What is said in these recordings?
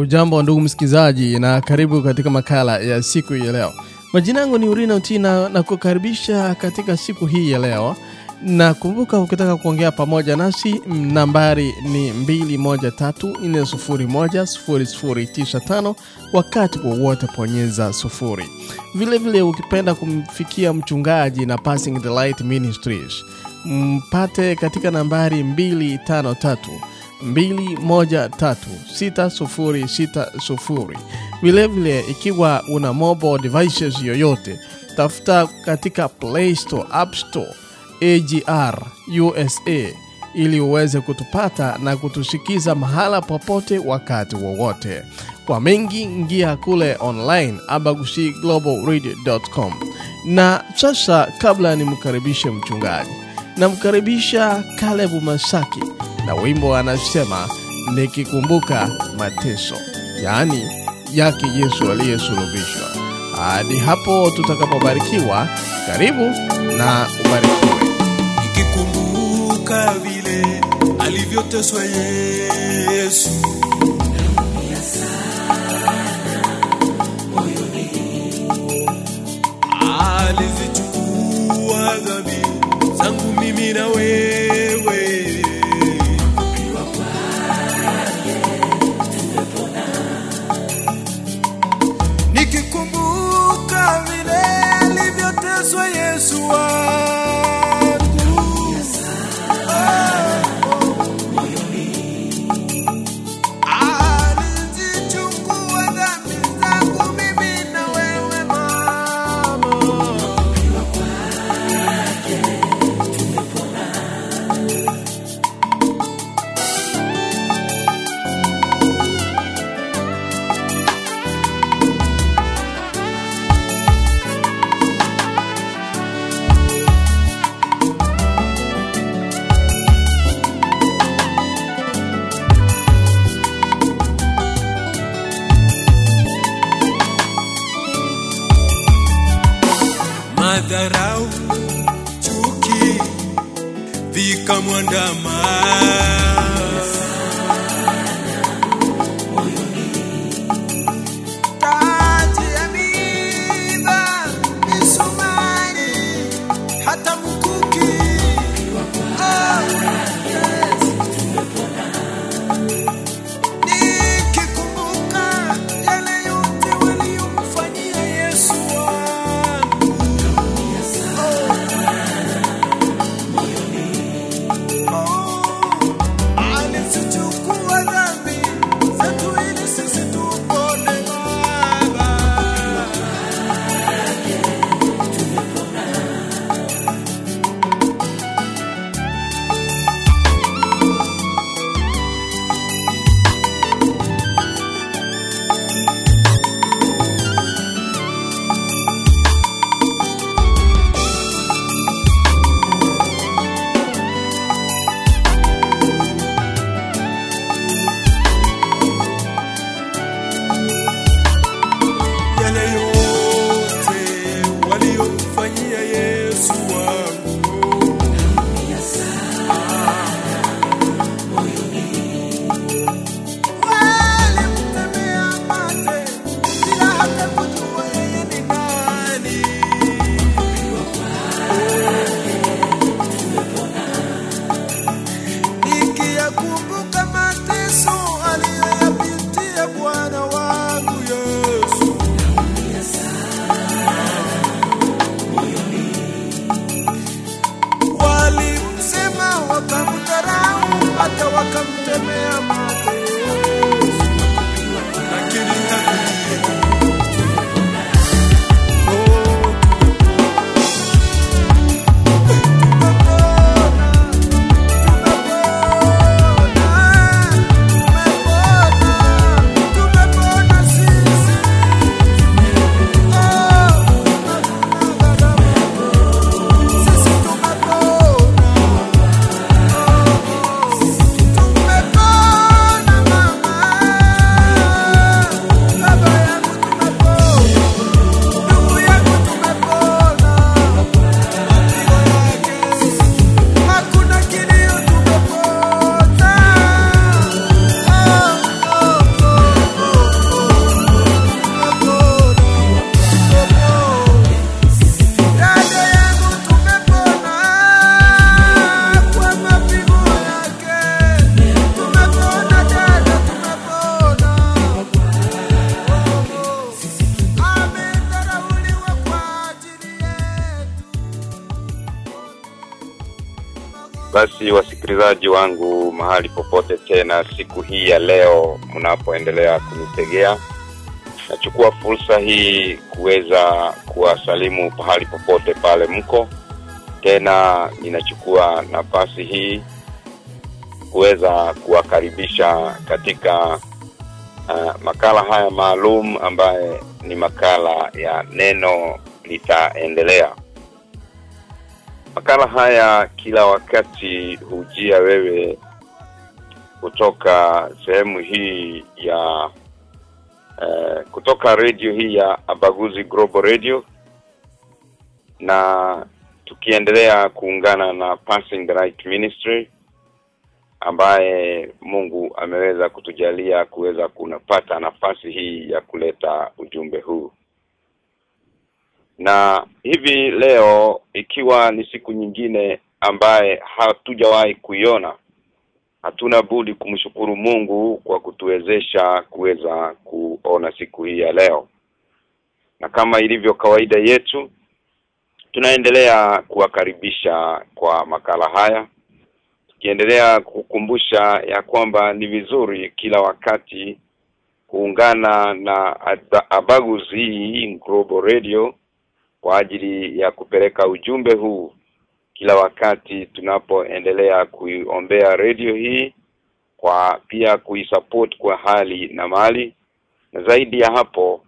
Ujambo ndugu msikilizaji, na karibu katika makala ya siku ya leo. Majina yangu ni Urina Utina na kukaribisha katika siku hii ya leo, na kumbuka, ukitaka kuongea pamoja nasi, nambari ni 2134010095 wakati wowote ponyeza sufuri. Vilevile ukipenda kumfikia mchungaji na Passing the Light Ministries mpate katika nambari 253 2136060. Vilevile ikiwa una mobile devices yoyote, tafuta katika Play Store, App Store, AGR USA ili uweze kutupata na kutusikiza mahala popote wakati wowote. Kwa mengi ngia kule online abagushiglobalradio.com. Na sasa, kabla nimkaribishe mchungaji, namkaribisha Kalebu Masaki na wimbo anasema nikikumbuka mateso, yaani yake Yesu aliyesulubishwa. Hadi hapo tutakapobarikiwa, karibu na ubarikiwe. Nikikumbuka vile alivyoteswa Yesu, alizichukua dhambi zangu mimi na wewe. Nikikumbuka vile alivyoteswa Yesu wangu wonder my wakam teme amate tena siku hii ya leo mnapoendelea kunitegea. Nachukua fursa hii kuweza kuwasalimu pahali popote pale mko. Tena ninachukua nafasi hii kuweza kuwakaribisha katika uh, makala haya maalum ambaye ni makala ya neno litaendelea. Makala haya kila wakati hujia wewe kutoka sehemu hii ya uh, kutoka redio hii ya Abaguzi Global Radio. Na tukiendelea kuungana na Passing the Right Ministry ambaye Mungu ameweza kutujalia kuweza kunapata nafasi hii ya kuleta ujumbe huu. Na hivi leo ikiwa ni siku nyingine ambaye hatujawahi kuiona hatuna budi kumshukuru Mungu kwa kutuwezesha kuweza kuona siku hii ya leo. Na kama ilivyo kawaida yetu tunaendelea kuwakaribisha kwa makala haya tukiendelea kukumbusha ya kwamba ni vizuri kila wakati kuungana na Abaguzi Global Radio kwa ajili ya kupeleka ujumbe huu kila wakati tunapoendelea kuiombea redio hii kwa pia kuisupport kwa hali na mali. Na zaidi ya hapo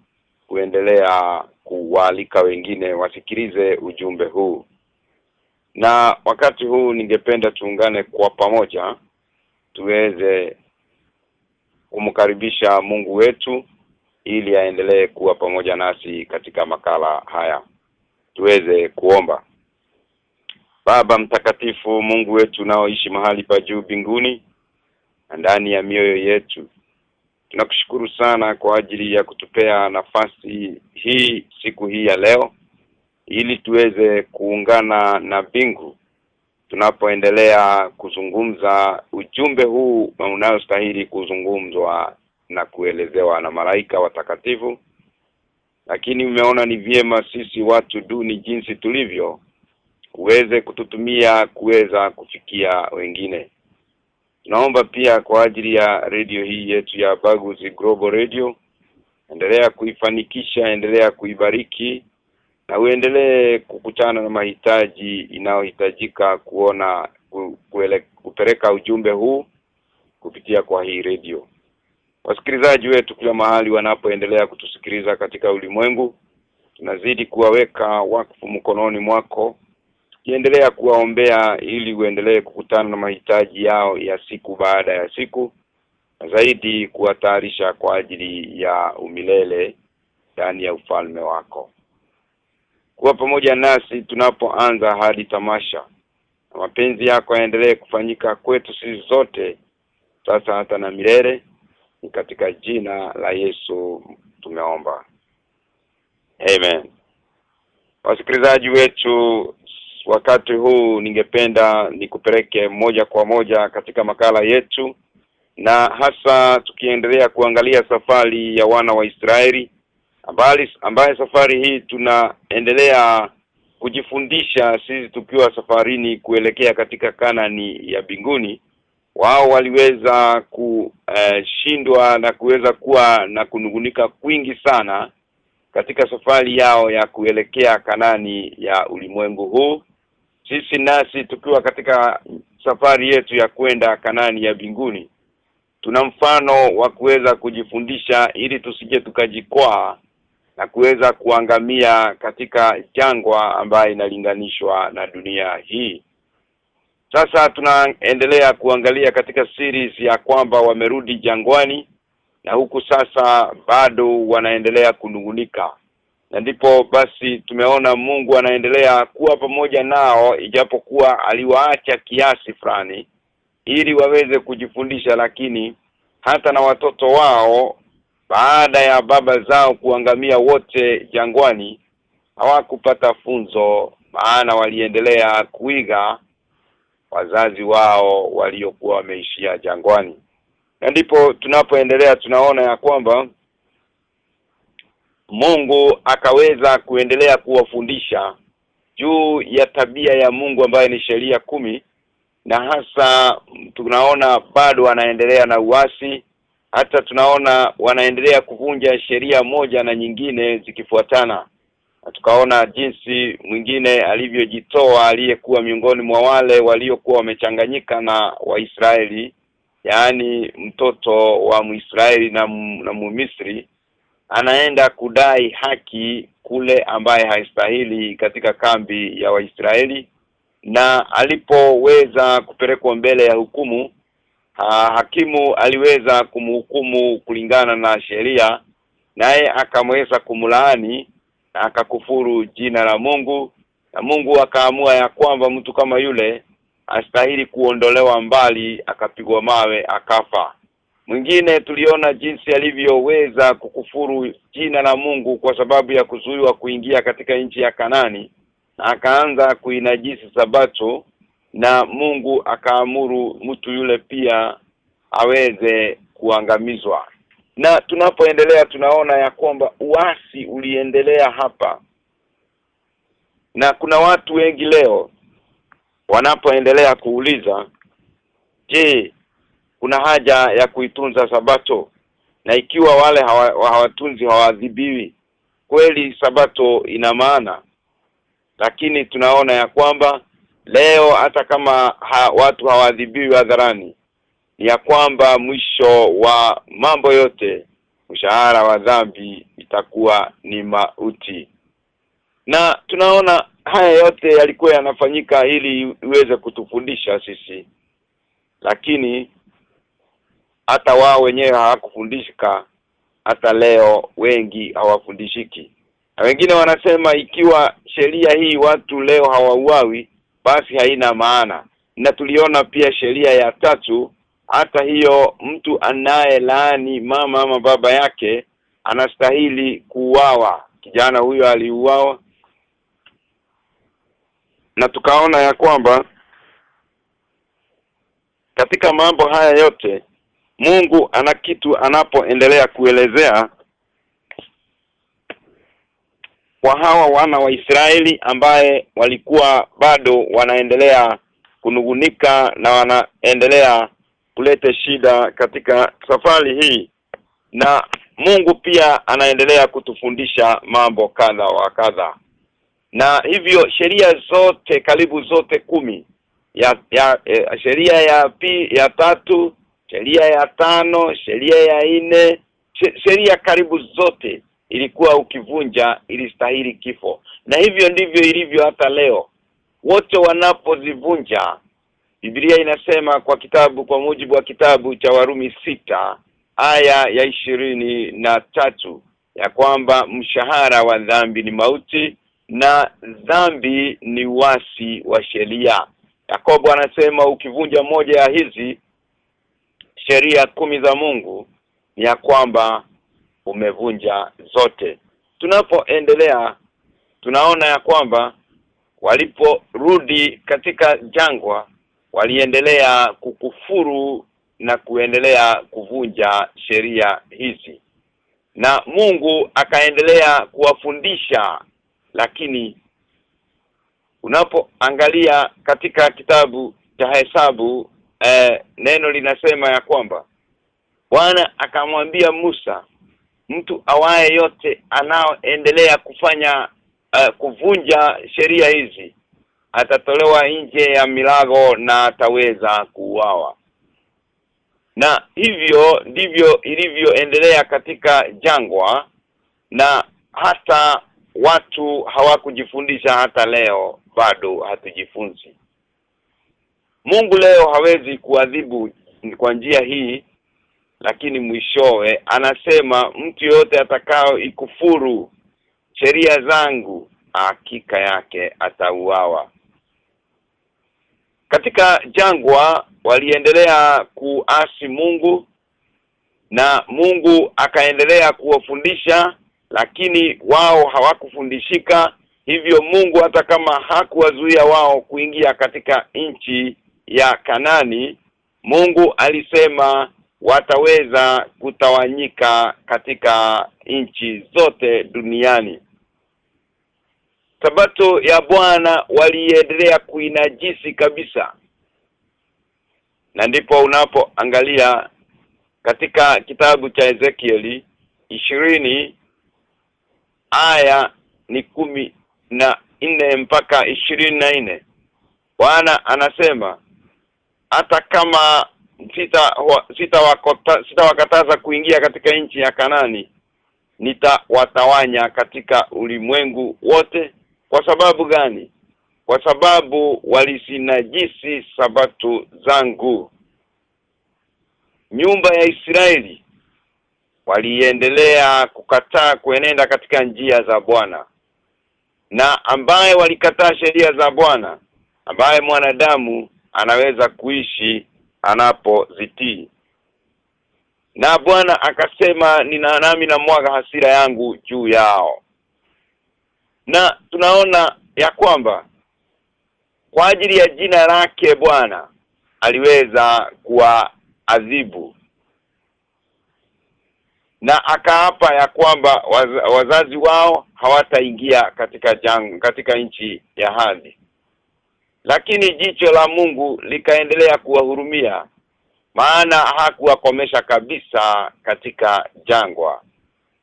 kuendelea kuwaalika wengine wasikilize ujumbe huu. Na wakati huu ningependa tuungane kwa pamoja tuweze kumkaribisha Mungu wetu ili aendelee kuwa pamoja nasi katika makala haya. Tuweze kuomba Baba mtakatifu Mungu wetu unaoishi mahali pa juu binguni na ndani ya mioyo yetu tunakushukuru sana kwa ajili ya kutupea nafasi hii siku hii ya leo ili tuweze kuungana na bingu tunapoendelea kuzungumza ujumbe huu unaostahili kuzungumzwa na kuelezewa na malaika watakatifu. Lakini umeona ni vyema sisi watu duni jinsi tulivyo uweze kututumia kuweza kufikia wengine. Naomba pia kwa ajili ya redio hii yetu ya Baguzi Global Radio endelea kuifanikisha endelea kuibariki na uendelee kukutana na mahitaji inayohitajika kuona ku, kuele, kupeleka ujumbe huu kupitia kwa hii redio. Wasikilizaji wetu kila mahali wanapoendelea kutusikiliza katika ulimwengu tunazidi kuwaweka wakfu mkononi mwako kiendelea kuwaombea ili uendelee kukutana na mahitaji yao ya siku baada ya siku na zaidi kuwatayarisha kwa ajili ya umilele ndani ya ufalme wako. Kuwa pamoja nasi tunapoanza hadi tamasha na mapenzi yako yaendelee kufanyika kwetu sisi zote sasa hata na milele ni katika jina la Yesu tumeomba. Amen. Wasikilizaji wetu wakati huu ningependa nikupeleke moja kwa moja katika makala yetu na hasa tukiendelea kuangalia safari ya wana wa Israeli ambali ambaye safari hii tunaendelea kujifundisha sisi tukiwa safarini kuelekea katika Kanani ya binguni. Wao waliweza kushindwa uh, na kuweza kuwa na kunungunika kwingi sana katika safari yao ya kuelekea Kanani ya ulimwengu huu sisi nasi tukiwa katika safari yetu ya kwenda Kanani ya binguni tuna mfano wa kuweza kujifundisha ili tusije tukajikwaa na kuweza kuangamia katika jangwa ambayo inalinganishwa na dunia hii. Sasa tunaendelea kuangalia katika series ya kwamba wamerudi jangwani na huku sasa bado wanaendelea kunungunika na ndipo basi tumeona Mungu anaendelea kuwa pamoja nao ijapokuwa aliwaacha kiasi fulani ili waweze kujifundisha lakini hata na watoto wao baada ya baba zao kuangamia wote jangwani hawakupata funzo maana waliendelea kuiga wazazi wao waliokuwa wameishia jangwani. Na ndipo tunapoendelea tunaona ya kwamba Mungu akaweza kuendelea kuwafundisha juu ya tabia ya Mungu ambaye ni sheria kumi na hasa tunaona bado anaendelea na uasi hata tunaona wanaendelea kuvunja sheria moja na nyingine zikifuatana. Na tukaona jinsi mwingine alivyojitoa aliyekuwa miongoni mwa wale waliokuwa wamechanganyika na Waisraeli yaani mtoto wa Muisraeli na na Mumisri anaenda kudai haki kule ambaye haistahili katika kambi ya Waisraeli na alipoweza kupelekwa mbele ya hukumu ha, hakimu aliweza kumhukumu kulingana na sheria naye akamweza kumlaani na akakufuru jina la Mungu na Mungu akaamua ya kwamba mtu kama yule astahili kuondolewa mbali akapigwa mawe akafa mwingine tuliona jinsi alivyoweza kukufuru jina la Mungu kwa sababu ya kuzuiwa kuingia katika nchi ya Kanani na akaanza kuinajisi sabato na Mungu akaamuru mtu yule pia aweze kuangamizwa. Na tunapoendelea tunaona ya kwamba uasi uliendelea hapa. Na kuna watu wengi leo wanapoendelea kuuliza je kuna haja ya kuitunza sabato na ikiwa wale hawa, hawatunzi hawaadhibiwi kweli sabato ina maana. Lakini tunaona ya kwamba leo hata kama ha, watu hawaadhibiwi hadharani ni ya kwamba mwisho wa mambo yote mshahara wa dhambi itakuwa ni mauti. Na tunaona haya yote yalikuwa yanafanyika ili iweze kutufundisha sisi. Lakini hata wao wenyewe hawakufundishika. Hata leo wengi hawafundishiki. Na wengine wanasema ikiwa sheria hii watu leo hawauawi basi haina maana. Na tuliona pia sheria ya tatu. Hata hiyo mtu anaye laani mama ama baba yake anastahili kuuawa. Kijana huyo aliuawa. Na tukaona ya kwamba katika mambo haya yote Mungu ana kitu anapoendelea kuelezea kwa hawa wana wa Israeli ambaye walikuwa bado wanaendelea kunugunika na wanaendelea kuleta shida katika safari hii. Na Mungu pia anaendelea kutufundisha mambo kadha wa kadha. Na hivyo sheria zote karibu zote kumi ya, ya eh, sheria ya pi, ya tatu sheria ya tano sheria ya nne. Sheria karibu zote ilikuwa ukivunja ilistahili kifo. Na hivyo ndivyo ilivyo hata leo. Wote wanapozivunja Biblia inasema kwa kitabu kwa mujibu wa kitabu cha Warumi sita aya ya ishirini na tatu ya kwamba mshahara wa dhambi ni mauti na dhambi ni wasi wa sheria. Yakobo anasema ukivunja moja ya hizi sheria kumi za Mungu ni ya kwamba umevunja zote. Tunapoendelea tunaona ya kwamba waliporudi katika jangwa waliendelea kukufuru na kuendelea kuvunja sheria hizi. Na Mungu akaendelea kuwafundisha lakini unapoangalia katika kitabu cha hesabu eh, neno linasema ya kwamba Bwana akamwambia Musa mtu awaye yote anaoendelea kufanya uh, kuvunja sheria hizi atatolewa nje ya milago na ataweza kuuawa. Na hivyo ndivyo ilivyoendelea katika jangwa na hata watu hawakujifundisha hata leo bado hatujifunzi Mungu leo hawezi kuadhibu kwa njia hii lakini mwishowe anasema mtu yote atakao ikufuru sheria zangu hakika yake atauawa. Katika jangwa waliendelea kuasi Mungu na Mungu akaendelea kuwafundisha lakini wao hawakufundishika. Hivyo Mungu hata kama hakuwazuia wao kuingia katika nchi ya Kanani Mungu alisema wataweza kutawanyika katika nchi zote duniani. Sabato ya Bwana waliendelea kuinajisi kabisa. Na ndipo unapoangalia katika kitabu cha Ezekieli ishirini aya ni kumi na nne mpaka ishirini na nne. Bwana anasema hata kama sita sitawakataza sita, sita kuingia katika nchi ya Kanani nitawatawanya katika ulimwengu wote. Kwa sababu gani? Kwa sababu walisinajisi sabato zangu. Nyumba ya Israeli waliendelea kukataa kuenenda katika njia za Bwana. Na ambaye walikataa sheria za Bwana ambaye mwanadamu anaweza kuishi anapozitii. Na Bwana akasema nina nami na mwaga hasira yangu juu yao. Na tunaona ya kwamba kwa ajili ya jina lake Bwana aliweza kuwa kuwaadhibu. Na akaapa ya kwamba waz, wazazi wao hawataingia katika jang, katika nchi ya hadi lakini jicho la Mungu likaendelea kuwahurumia maana hakuwakomesha kabisa katika jangwa.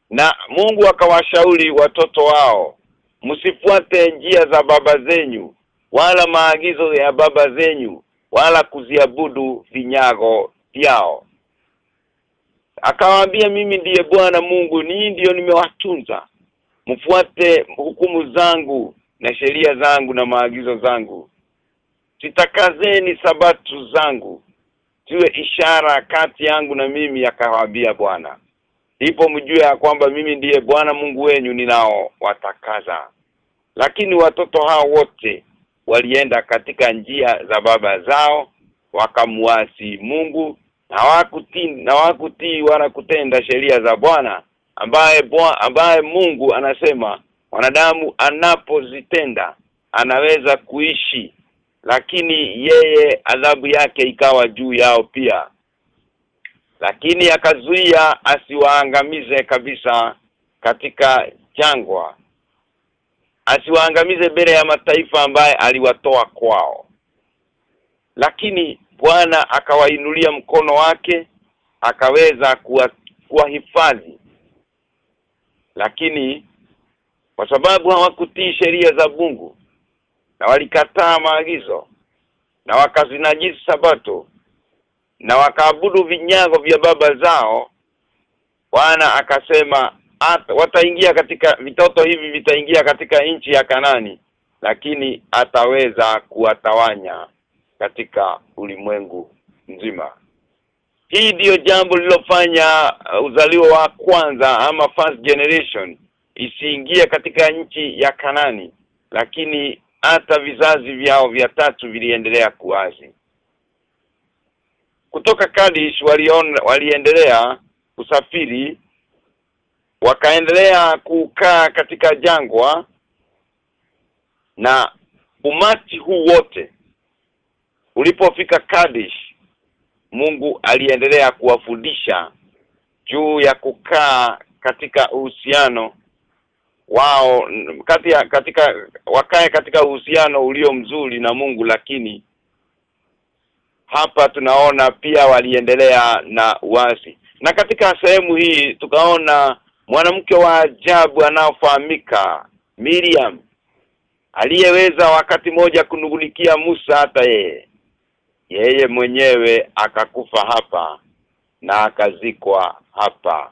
Na Mungu akawashauri watoto wao msifuate njia za baba zenyu wala maagizo ya baba zenyu wala kuziabudu vinyago vyao. Akawaambia mimi ndiye Bwana Mungu nii ndiyo nimewatunza. Mfuate hukumu zangu na sheria zangu na maagizo zangu sitakazeni sabatu zangu. Ziwe ishara kati yangu na mimi akawaambia Bwana. Ipo mjue ya kwamba mimi ndiye Bwana Mungu wenyu ninao watakaza lakini watoto hao wote walienda katika njia za baba zao wakamuasi Mungu na wakutii na wakutii wala kutenda sheria za Bwana ambaye ambaye Mungu anasema wanadamu anapozitenda anaweza kuishi lakini yeye adhabu yake ikawa juu yao pia. Lakini akazuia asiwaangamize kabisa katika jangwa. Asiwaangamize mbele ya mataifa ambaye aliwatoa kwao. Lakini Bwana akawainulia mkono wake akaweza kuwahifadhi. Lakini kwa sababu hawakutii sheria za Mungu na walikataa maagizo. Na wakazinajisi sabato. Na wakaabudu vinyago vya baba zao. Bwana akasema at, wataingia katika vitoto hivi vitaingia katika nchi ya Kanani lakini ataweza kuwatawanya katika ulimwengu mzima. Hii ndiyo jambo lilofanya uh, uzalio wa kwanza ama first generation isiingie katika nchi ya Kanani lakini hata vizazi vyao vya tatu viliendelea kuwazi kutoka Kadish walion, waliendelea kusafiri wakaendelea kukaa katika jangwa na umati huu wote. Ulipofika Kadish Mungu aliendelea kuwafundisha juu ya kukaa katika uhusiano wao kati ya katika wakae katika uhusiano ulio mzuri na Mungu lakini hapa tunaona pia waliendelea na uasi na katika sehemu hii tukaona mwanamke wa ajabu anaofahamika Miriam aliyeweza wakati moja kunugunikia Musa hata yeye. Yeye mwenyewe akakufa hapa na akazikwa hapa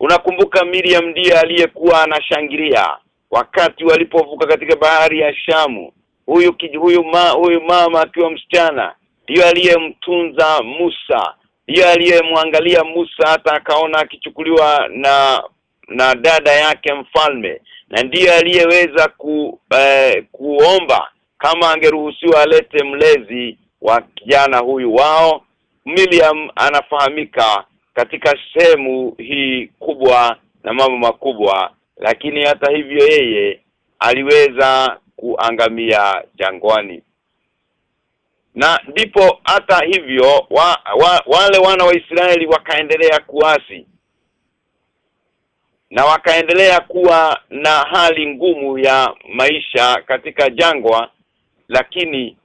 Unakumbuka Miriam ndiye aliyekuwa anashangilia wakati walipovuka katika bahari ya Shamu. Huyu huyu ma, huyu mama akiwa msichana ndiyo aliyemtunza Musa. Ndiyo aliyemwangalia Musa hata akaona akichukuliwa na na dada yake mfalme. Na ndiye aliyeweza ku, eh, kuomba kama angeruhusiwa alete mlezi wa kijana huyu wao. Miriam anafahamika katika sehemu hii kubwa na mambo makubwa lakini hata hivyo yeye aliweza kuangamia jangwani. Na ndipo hata hivyo wa, wa, wale wana wa Israeli wakaendelea kuasi na wakaendelea kuwa na hali ngumu ya maisha katika jangwa lakini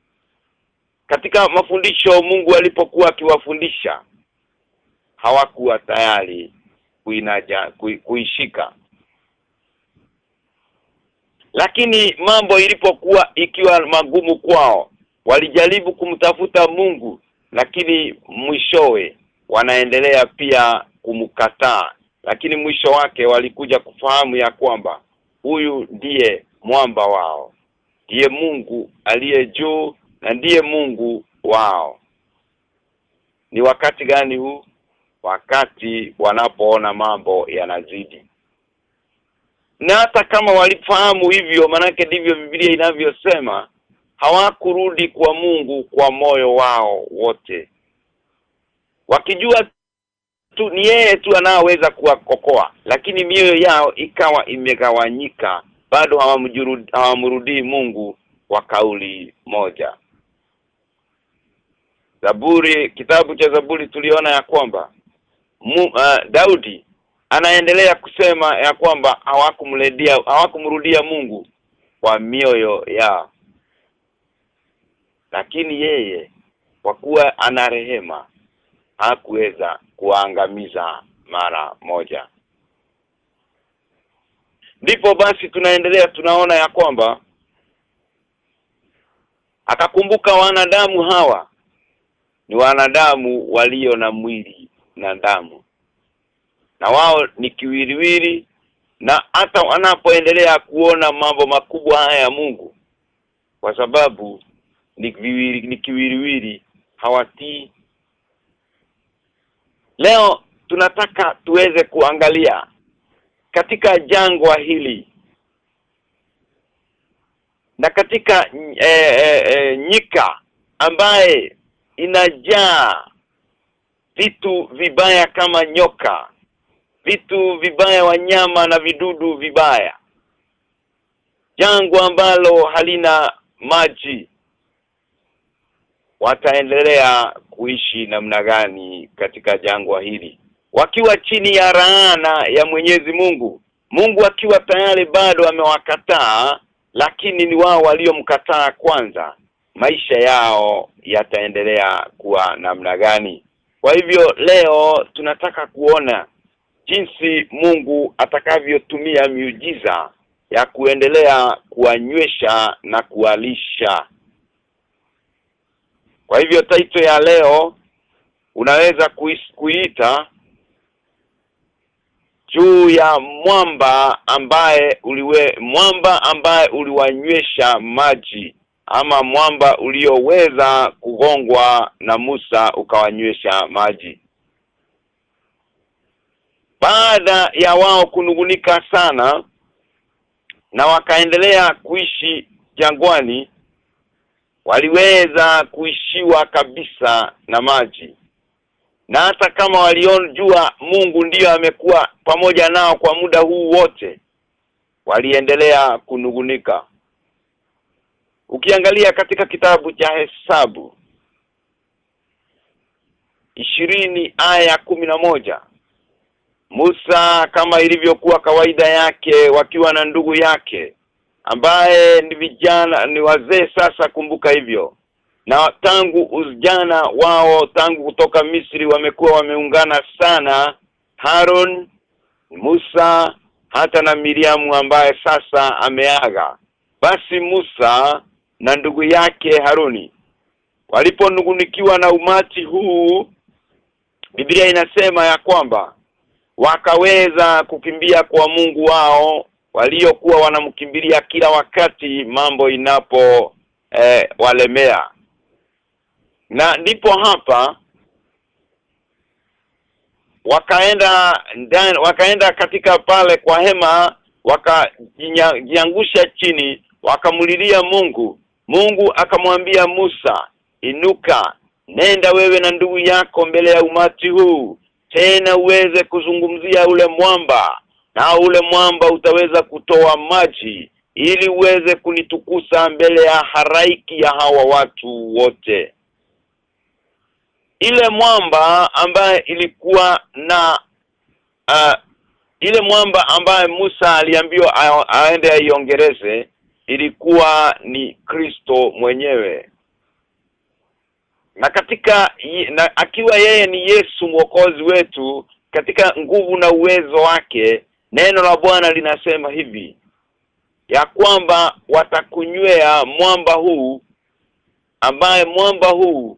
katika mafundisho Mungu alipokuwa akiwafundisha hawakuwa tayari kuinaja kui, kuishika. Lakini mambo ilipokuwa ikiwa magumu kwao walijaribu kumtafuta Mungu lakini mwishowe wanaendelea pia kumkataa. Lakini mwisho wake walikuja kufahamu ya kwamba huyu ndiye mwamba wao ndiye Mungu aliye juu na ndiye Mungu wao. Ni wakati gani huu wakati wanapoona mambo yanazidi. Na hata kama walifahamu hivyo manake ndivyo Biblia inavyosema hawakurudi kwa Mungu kwa moyo wao wote. Wakijua tu ni yeye tu anaweza kuwakokoa lakini mioyo yao ikawa imegawanyika bado hawamrudii Mungu kwa kauli moja. Zaburi kitabu cha Zaburi tuliona ya kwamba mu, uh, Daudi anaendelea kusema ya kwamba hawakumledia hawakumrudia Mungu kwa mioyo yao. Lakini yeye kwa kuwa ana rehema hakuweza kuangamiza mara moja. Ndipo basi tunaendelea tunaona ya kwamba akakumbuka wanadamu hawa ni wanadamu walio na mwili na damu. Na wao ni kiwiliwili na hata wanapoendelea kuona mambo makubwa haya ya Mungu kwa sababu ni kiwiliwili, ni kiwiliwili hawatii. Leo tunataka tuweze kuangalia katika jangwa hili na katika e, e, e, nyika ambaye inajaa vitu vibaya kama nyoka. Vitu vibaya wanyama na vidudu vibaya. Jangwa ambalo halina maji. Wataendelea kuishi namna gani katika jangwa hili? Wakiwa chini ya raana ya Mwenyezi Mungu. Mungu akiwa tayari bado amewakataa lakini ni wao waliomkataa kwanza. Maisha yao yataendelea kuwa namna gani kwa hivyo leo tunataka kuona jinsi Mungu atakavyotumia miujiza ya kuendelea kuwanywesha na kuwalisha. Kwa hivyo taito ya leo unaweza kuita juu ya mwamba ambaye uliwe mwamba ambaye uliwanywesha maji ama mwamba ulioweza kugongwa na Musa ukawanywesha maji. Baada ya wao kunugunika sana na wakaendelea kuishi jangwani waliweza kuishiwa kabisa na maji. Na hata kama walionjua Mungu ndiyo amekuwa pamoja nao kwa muda huu wote waliendelea kunugunika ukiangalia katika kitabu cha hesabu ishirini aya kumi na moja Musa kama ilivyokuwa kawaida yake wakiwa na ndugu yake ambaye ni vijana ni wazee sasa kumbuka hivyo. Na tangu ujana wao tangu kutoka Misri wamekuwa wameungana sana. Haron Musa hata na Miriamu ambaye sasa ameaga. Basi Musa na ndugu yake Haruni. Waliponungunikiwa na umati huu Biblia inasema ya kwamba wakaweza kukimbia kwa Mungu wao waliokuwa wanamkimbilia kila wakati mambo inapo eh, walemea. Na ndipo hapa wakaenda ndani wakaenda katika pale kwa hema wakajiangusha chini wakamlilia Mungu Mungu akamwambia Musa inuka nenda wewe na ndugu yako mbele ya umati huu tena uweze kuzungumzia ule mwamba na ule mwamba utaweza kutoa maji ili uweze kunitukusa mbele ya haraiki ya hawa watu wote. Ile mwamba ambaye ilikuwa na uh, ile mwamba ambaye Musa aliambiwa aende aiongereze ilikuwa ni Kristo mwenyewe. Na katika na akiwa yeye ni Yesu mwokozi wetu katika nguvu na uwezo wake neno la Bwana linasema hivi ya kwamba watakunywea mwamba huu ambaye mwamba huu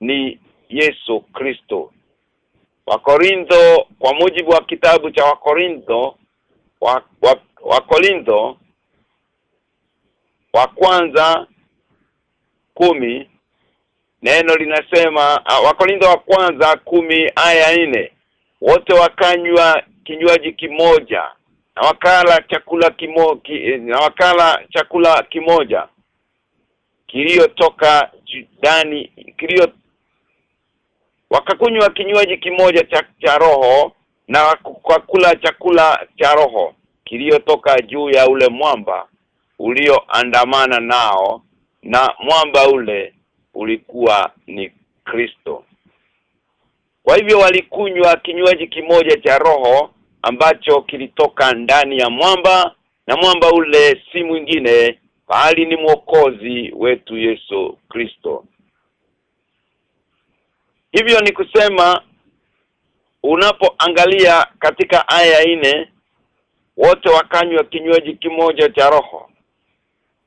ni Yesu Kristo. Wakorintho kwa mujibu wa kitabu cha Wakorintho wa, wa, wa Korintho wa kwanza kumi. Neno linasema uh, Wakorintho wa kwanza kumi aya nne. Wote wakanywa kinywaji kimoja na wakala chakula kimo ki, na wakala chakula kimoja kiliotoka ndani kilio wakakunywa kinywaji kimoja cha, cha roho na wakakula chakula cha roho kiliotoka juu ya ule mwamba ulioandamana nao na mwamba ule ulikuwa ni Kristo. Kwa hivyo walikunywa kinywaji kimoja cha roho ambacho kilitoka ndani ya mwamba na mwamba ule si mwingine bali ni mwokozi wetu Yesu Kristo. Hivyo ni kusema unapoangalia katika aya ine wote wakanywa kinywaji kimoja cha roho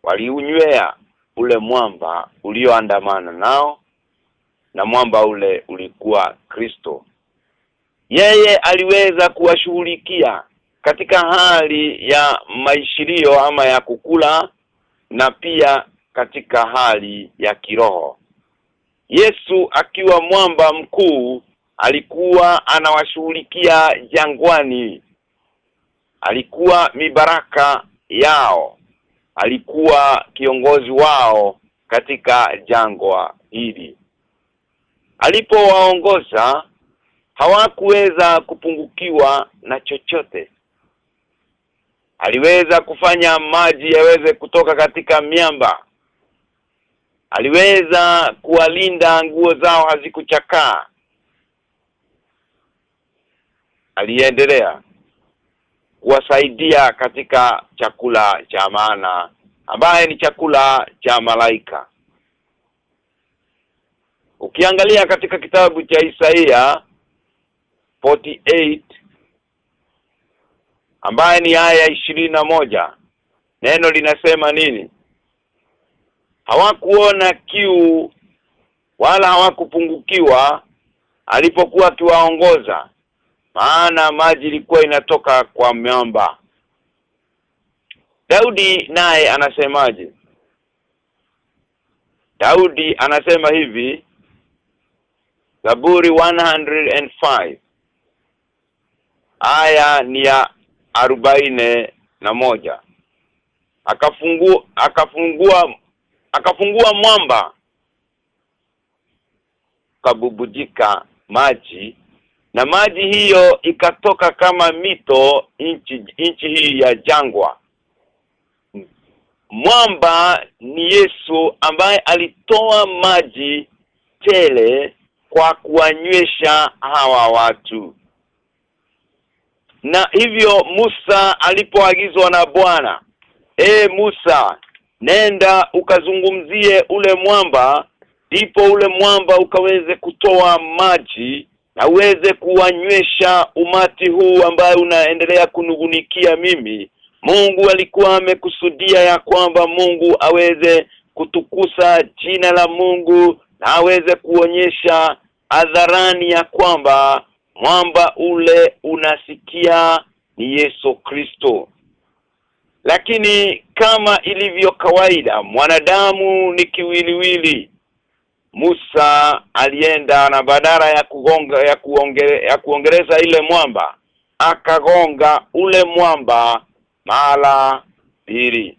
waliunywea ule mwamba ulioandamana nao na mwamba ule ulikuwa Kristo. Yeye aliweza kuwashughulikia katika hali ya maishirio ama ya kukula na pia katika hali ya kiroho. Yesu akiwa mwamba mkuu alikuwa anawashughulikia jangwani. Alikuwa mibaraka yao alikuwa kiongozi wao katika jangwa hili. Alipowaongoza hawakuweza kupungukiwa na chochote. Aliweza kufanya maji yaweze kutoka katika miamba. Aliweza kuwalinda nguo zao hazikuchakaa. Aliendelea kuwasaidia katika chakula cha maana ambaye ni chakula cha malaika. Ukiangalia katika kitabu cha Isaia 48 ambaye ni aya ya moja neno linasema nini? Hawakuona kiu wala hawakupungukiwa alipokuwa akiwaongoza maana maji ilikuwa inatoka kwa miamba. Daudi naye anasemaje? Daudi anasema hivi Zaburi 105 aya ni ya arobaine na moja. Akafungua akafungua akafungua mwamba. Kabubujika maji na maji hiyo ikatoka kama mito nchi nchi hii ya jangwa. Mwamba ni Yesu ambaye alitoa maji tele kwa kuwanywesha hawa watu. Na hivyo Musa alipoagizwa na Bwana e Musa nenda ukazungumzie ule mwamba ndipo ule mwamba ukaweze kutoa maji na uweze kuwanywesha umati huu ambaye unaendelea kunugunikia mimi. Mungu alikuwa amekusudia ya kwamba Mungu aweze kutukusa jina la Mungu na aweze kuonyesha adharani ya kwamba mwamba ule unasikia ni Yesu Kristo. Lakini kama ilivyo kawaida mwanadamu ni kiwiliwili Musa alienda na badala ya kugonga ya kuongere, ya kuongereza ile mwamba akagonga ule mwamba mara mbili.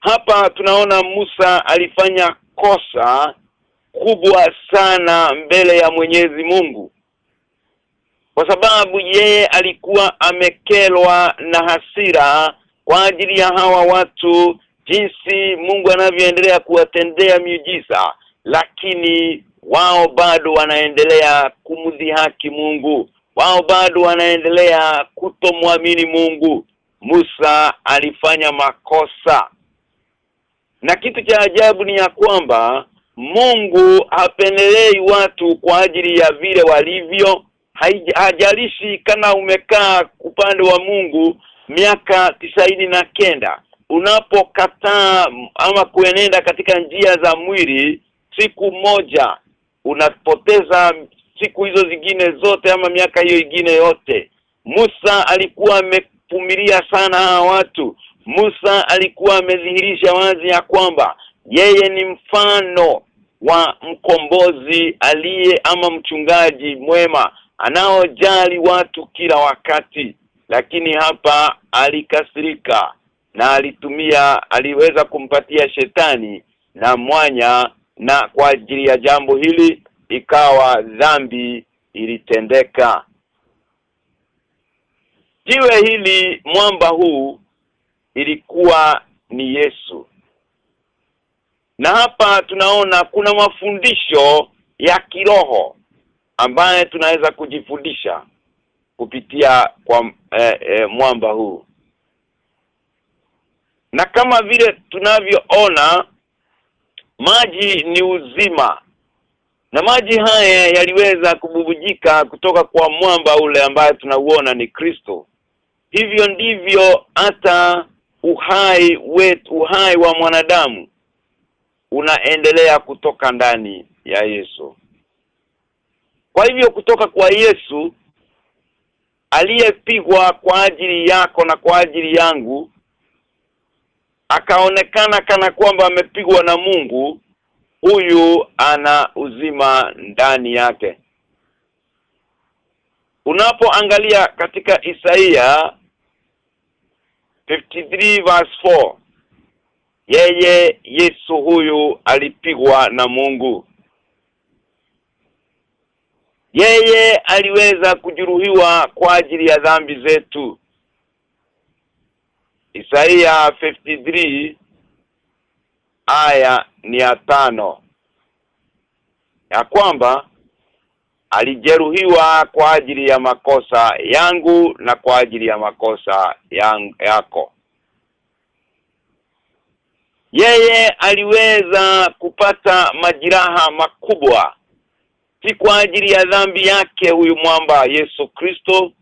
Hapa tunaona Musa alifanya kosa kubwa sana mbele ya Mwenyezi Mungu. Kwa sababu yeye alikuwa amekelwa na hasira kwa ajili ya hawa watu jinsi Mungu anavyoendelea kuwatendea miujiza lakini wao bado wanaendelea kumdhihaki Mungu. Wao bado wanaendelea kutomwamini Mungu. Musa alifanya makosa. Na kitu cha ajabu ni ya kwamba Mungu hapendelei watu kwa ajili ya vile walivyo. Hajalishi kana umekaa upande wa Mungu miaka tisaini na kenda unapokataa ama kuenenda katika njia za mwili siku moja unapoteza siku hizo zingine zote ama miaka hiyo ingine yote. Musa alikuwa amevumilia sana hawa watu. Musa alikuwa amedhihirisha wazi ya kwamba yeye ni mfano wa mkombozi aliye ama mchungaji mwema anaojali watu kila wakati. Lakini hapa alikasirika na alitumia aliweza kumpatia shetani na mwanya na kwa ajili ya jambo hili ikawa dhambi ilitendeka. Jiwe hili mwamba huu ilikuwa ni Yesu. Na hapa tunaona kuna mafundisho ya kiroho ambaye tunaweza kujifundisha kupitia kwa eh, eh, mwamba huu na kama vile tunavyoona maji ni uzima. Na maji haya yaliweza kububujika kutoka kwa mwamba ule ambaye tunauona ni Kristo. Hivyo ndivyo hata uhai wetu uhai wa mwanadamu unaendelea kutoka ndani ya Yesu. Kwa hivyo kutoka kwa Yesu aliyepigwa kwa ajili yako na kwa ajili yangu akaonekana kana kwamba amepigwa na Mungu huyu ana uzima ndani yake. Unapoangalia katika Isaia 53 verse 4 yeye Yesu huyu alipigwa na Mungu. Yeye aliweza kujuruhiwa kwa ajili ya dhambi zetu Isaia 53 aya ni ya tano. Ya kwamba alijeruhiwa kwa ajili ya makosa yangu na kwa ajili ya makosa yang, yako. Yeye aliweza kupata majiraha makubwa si kwa ajili ya dhambi yake huyu mwamba Yesu Kristo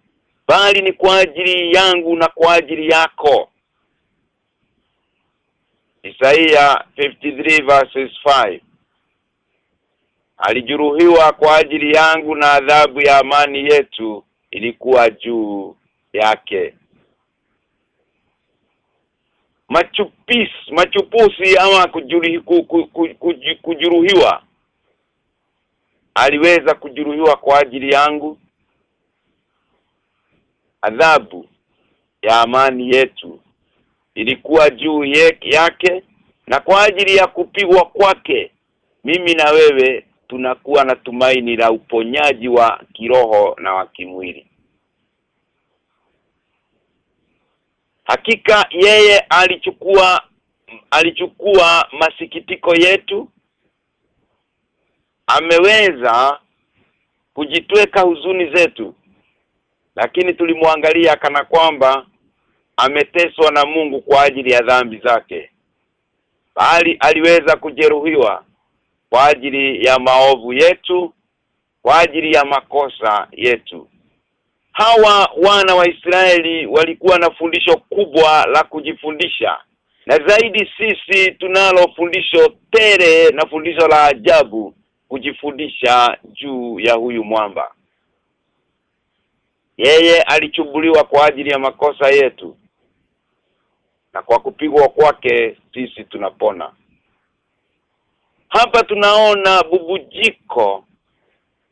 bali ni kwa ajili yangu na kwa ajili yako Isaia 53 verses 5 Alijeruhiwa kwa ajili yangu na adhabu ya amani yetu ilikuwa juu yake. Machupis machupusi ama kujuruhi, ku, ku, ku, ku, kujuruhiwa aliweza kujuruhiwa kwa ajili yangu. Adhabu ya amani yetu ilikuwa juu yake na kwa ajili ya kupigwa kwake mimi na wewe tunakuwa na tumaini la uponyaji wa kiroho na wa kimwili. Hakika yeye alichukua alichukua masikitiko yetu ameweza kujitweka huzuni zetu lakini tulimwangalia kana kwamba ameteswa na Mungu kwa ajili ya dhambi zake bali aliweza kujeruhiwa kwa ajili ya maovu yetu kwa ajili ya makosa yetu. Hawa wana wa Israeli walikuwa na fundisho kubwa la kujifundisha na zaidi sisi tunalo fundisho tere na fundisho la ajabu kujifundisha juu ya huyu mwamba. Yeye alichubuliwa kwa ajili ya makosa yetu na kwa kupigwa kwake sisi tunapona. Hapa tunaona bubujiko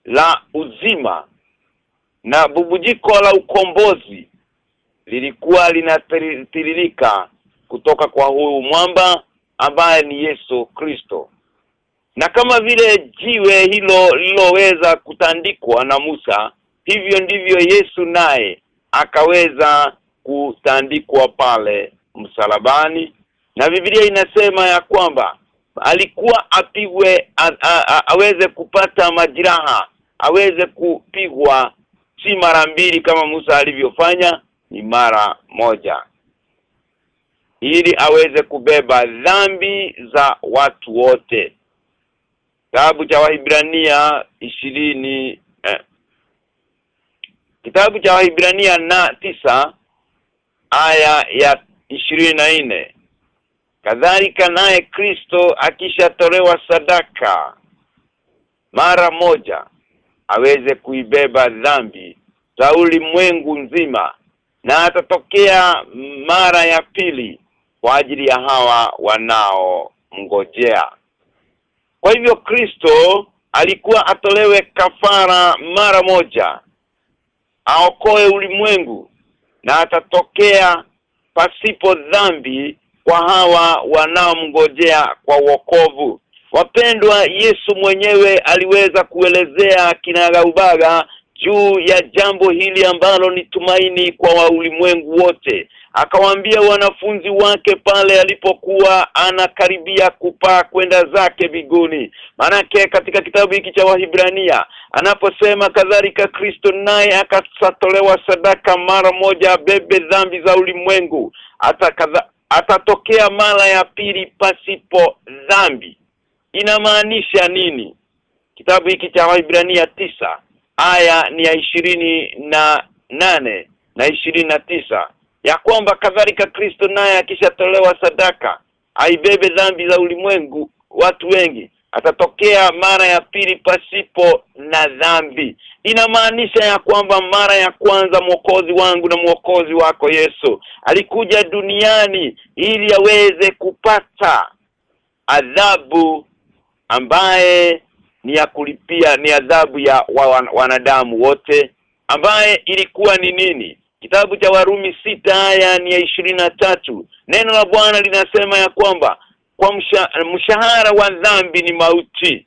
la uzima na bubujiko la ukombozi lilikuwa linatiririka kutoka kwa huyu mwamba ambaye ni Yesu Kristo. Na kama vile jiwe hilo liloweza kutandikwa na Musa hivyo ndivyo Yesu naye akaweza kutandikwa pale msalabani. Na Biblia inasema ya kwamba alikuwa apigwe a, a, a, aweze kupata majiraha aweze kupigwa si mara mbili kama Musa alivyofanya ni mara moja. Ili aweze kubeba dhambi za watu wote. Kitabu cha Waibrania ishirini eh, kitabu cha Waibrania na tisa aya ya ishirini na nne. Kadhalika naye Kristo akishatolewa sadaka mara moja aweze kuibeba dhambi za ulimwengu nzima na atatokea mara ya pili kwa ajili ya hawa wanaomngojea. Kwa hivyo Kristo alikuwa atolewe kafara mara moja aokoe ulimwengu na atatokea pasipo dhambi kwa hawa wanaomngojea kwa wokovu. Wapendwa Yesu mwenyewe aliweza kuelezea kinagaubaga juu ya jambo hili ambalo ni tumaini kwa wa ulimwengu wote akawaambia wanafunzi wake pale alipokuwa anakaribia kupaa kwenda zake biguni manake katika kitabu hiki cha Wahibrania anaposema kadhalika Kristo naye akatolewa sadaka mara moja bebe dhambi za ulimwengu. Atatokea mara ya pili pasipo dhambi. Inamaanisha nini? Kitabu hiki cha Wahibrania tisa aya ni ya ishirini na nane na ishirini na tisa ya kwamba kadhalika Kristo naye akishatolewa sadaka aibebe dhambi za ulimwengu watu wengi atatokea mara ya pili pasipo na dhambi. Inamaanisha ya kwamba mara ya kwanza mwokozi wangu na mwokozi wako Yesu alikuja duniani ili aweze kupata adhabu ambaye ni ya kulipia ni adhabu ya wa, wanadamu wote ambaye ilikuwa ni nini Kitabu cha Warumi sita aya ni ya ishirini na tatu Neno la Bwana linasema ya kwamba kwa msha, mshahara wa dhambi ni mauti.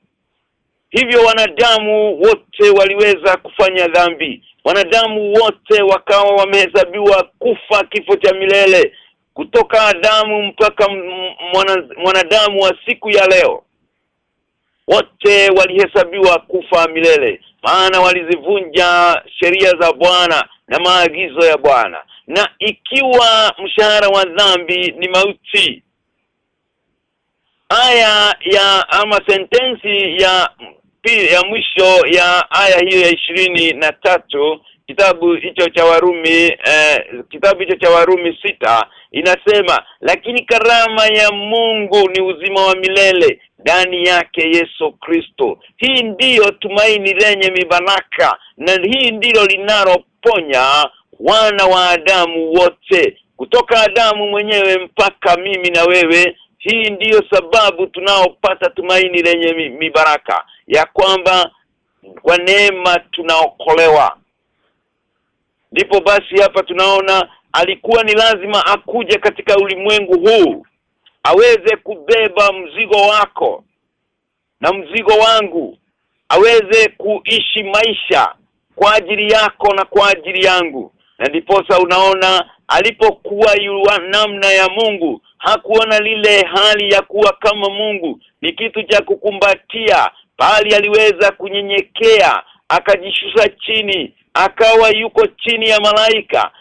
Hivyo wanadamu wote waliweza kufanya dhambi. Wanadamu wote wakawa wamehesabiwa kufa kifo cha milele kutoka Adamu mpaka mwanadamu wa siku ya leo. Wote walihesabiwa kufa milele maana walizivunja sheria za Bwana na maagizo ya Bwana. Na ikiwa mshahara wa dhambi ni mauti aya ya ama sentensi ya ya mwisho ya aya hiyo ya ishirini na tatu kitabu hicho cha Warumi eh, kitabu hicho cha Warumi sita inasema lakini karama ya Mungu ni uzima wa milele ndani yake Yesu Kristo. Hii ndiyo tumaini lenye mibaraka na hii ndilo linaloponya wana wa Adamu wote. Kutoka Adamu mwenyewe mpaka mimi na wewe hii ndiyo sababu tunaopata tumaini lenye mibaraka. Ya kwamba kwa neema tunaokolewa ndipo basi hapa tunaona alikuwa ni lazima akuje katika ulimwengu huu aweze kubeba mzigo wako na mzigo wangu aweze kuishi maisha kwa ajili yako na kwa ajili yangu. Na ndiposa unaona alipokuwa yuwa namna ya Mungu hakuona lile hali ya kuwa kama Mungu. Ni kitu cha kukumbatia bali aliweza kunyenyekea akajishusha chini akawa yuko chini ya malaika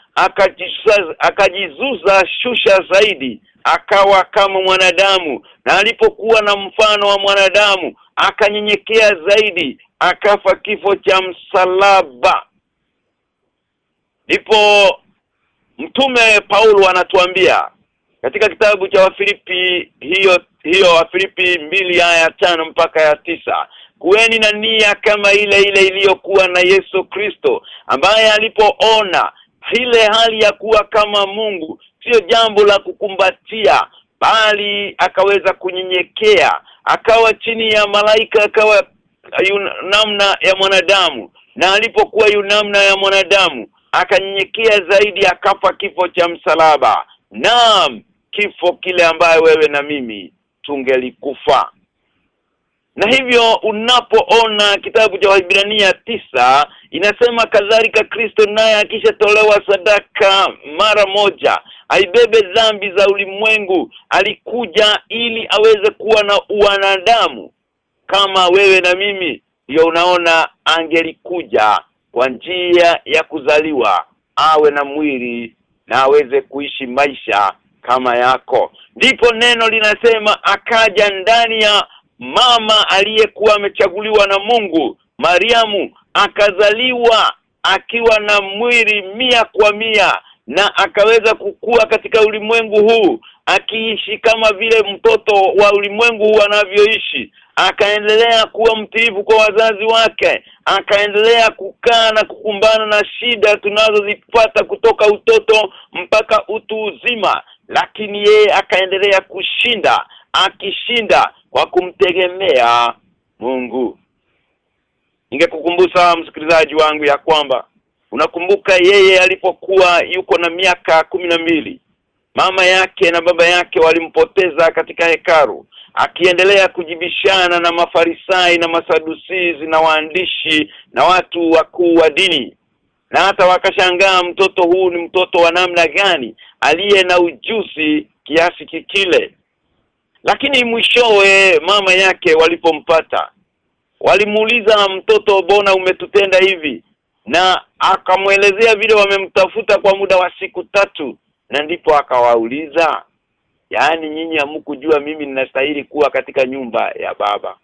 akajizuza shusha zaidi akawa kama mwanadamu. Na alipokuwa na mfano wa mwanadamu akanyenyekea zaidi akafa kifo cha msalaba. Ndipo mtume Paulo anatuambia katika kitabu cha Wafilipi hiyo hiyo Wafilipi mbili aya tano mpaka ya tisa kuweni na nia kama ile ile iliyokuwa na Yesu Kristo ambaye alipoona ile hali ya kuwa kama Mungu sio jambo la kukumbatia bali akaweza kunyenyekea akawa chini ya malaika akawa namna ya mwanadamu. Na alipokuwa yu namna ya mwanadamu akanyenyekea zaidi akafa kifo cha msalaba. Naam kifo kile ambaye wewe na mimi tungelikufa na hivyo unapoona kitabu cha Waibrania tisa inasema kadhalika Kristo naye akishatolewa sadaka mara moja aibebe dhambi za ulimwengu alikuja ili aweze kuwa na uwanadamu kama wewe na mimi ndio unaona angelikuja kwa njia ya kuzaliwa awe na mwili na aweze kuishi maisha kama yako. Ndipo neno linasema akaja ndani ya mama aliyekuwa amechaguliwa na Mungu Mariamu akazaliwa akiwa na mwili mia kwa mia na akaweza kukua katika ulimwengu huu akiishi kama vile mtoto wa ulimwengu huu anavyoishi akaendelea kuwa mtiifu kwa wazazi wake akaendelea kukaa na kukumbana na shida tunazozipata kutoka utoto mpaka utu uzima lakini yeye akaendelea kushinda akishinda kwa kumtegemea Mungu. Ningekukumbusha msikilizaji wangu ya kwamba unakumbuka yeye alipokuwa yuko na miaka kumi na mbili. Mama yake na baba yake walimpoteza katika hekaru akiendelea kujibishana na mafarisai na masadusizi na waandishi na watu wakuu wa dini. Na hata wakashangaa mtoto huu ni mtoto wa namna gani aliye na ujuzi kiasi kikile lakini mwishowe mama yake walipompata walimuuliza mtoto bona umetutenda hivi? Na akamwelezea vile wamemtafuta kwa muda wa siku tatu. Na ndipo akawauliza yaani nyinyi hamkujua mimi ninastahili kuwa katika nyumba ya baba?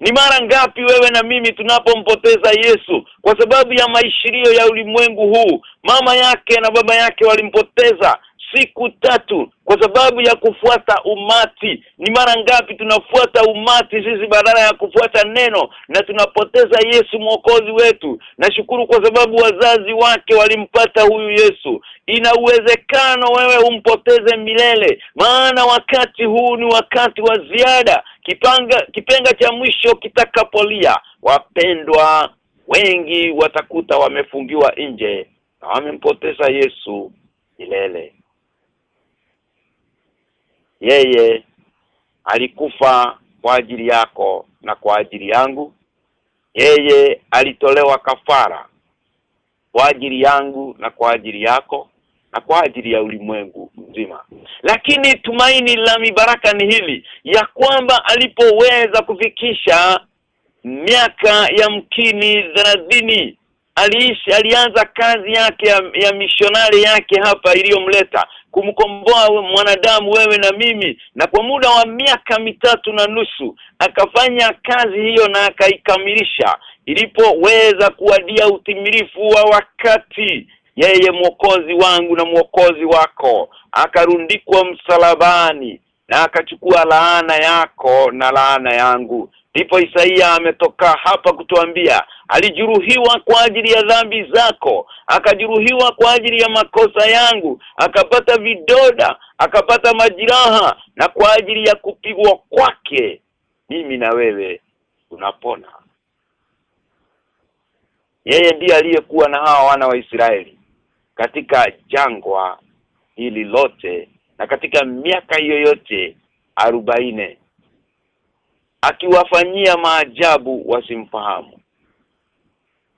Ni mara ngapi wewe na mimi tunapompoteza Yesu kwa sababu ya maishirio ya ulimwengu huu? Mama yake na baba yake walimpoteza siku tatu kwa sababu ya kufuata umati. Ni mara ngapi tunafuata umati sisi badala ya kufuata neno na tunapoteza Yesu mwokozi wetu? Nashukuru kwa sababu wazazi wake walimpata huyu Yesu. Ina uwezekano wewe umpoteze milele maana wakati huu ni wakati wa ziada. Kipanga kipenga cha mwisho kitakapolia wapendwa wengi watakuta wamefungiwa nje na wamempoteza Yesu milele yeye alikufa kwa ajili yako na kwa ajili yangu. Yeye alitolewa kafara kwa ajili yangu na kwa ajili yako na kwa ajili ya ulimwengu mzima. Lakini tumaini la mibaraka ni hili ya kwamba alipoweza kufikisha miaka ya mkini thelathini aliishi alianza kazi yake ya, ya misionari yake hapa iliyomleta kumkomboa mwanadamu wewe na mimi. Na kwa muda wa miaka mitatu na nusu akafanya kazi hiyo na akaikamilisha ilipoweza kuadia utimilifu wa wakati. Yeye mwokozi wangu na mwokozi wako. Akarundikwa msalabani na akachukua laana yako na laana yangu ndipo Isaia ametoka hapa kutuambia alijuruhiwa kwa ajili ya dhambi zako akajuruhiwa kwa ajili ya makosa yangu akapata vidoda akapata majiraha na kwa ajili ya kupigwa kwake mimi na wewe tunapona. Yeye ndiye aliyekuwa na hawa wana wa Israeli katika jangwa hili lote na katika miaka hiyo yote arobaine akiwafanyia maajabu wasimfahamu.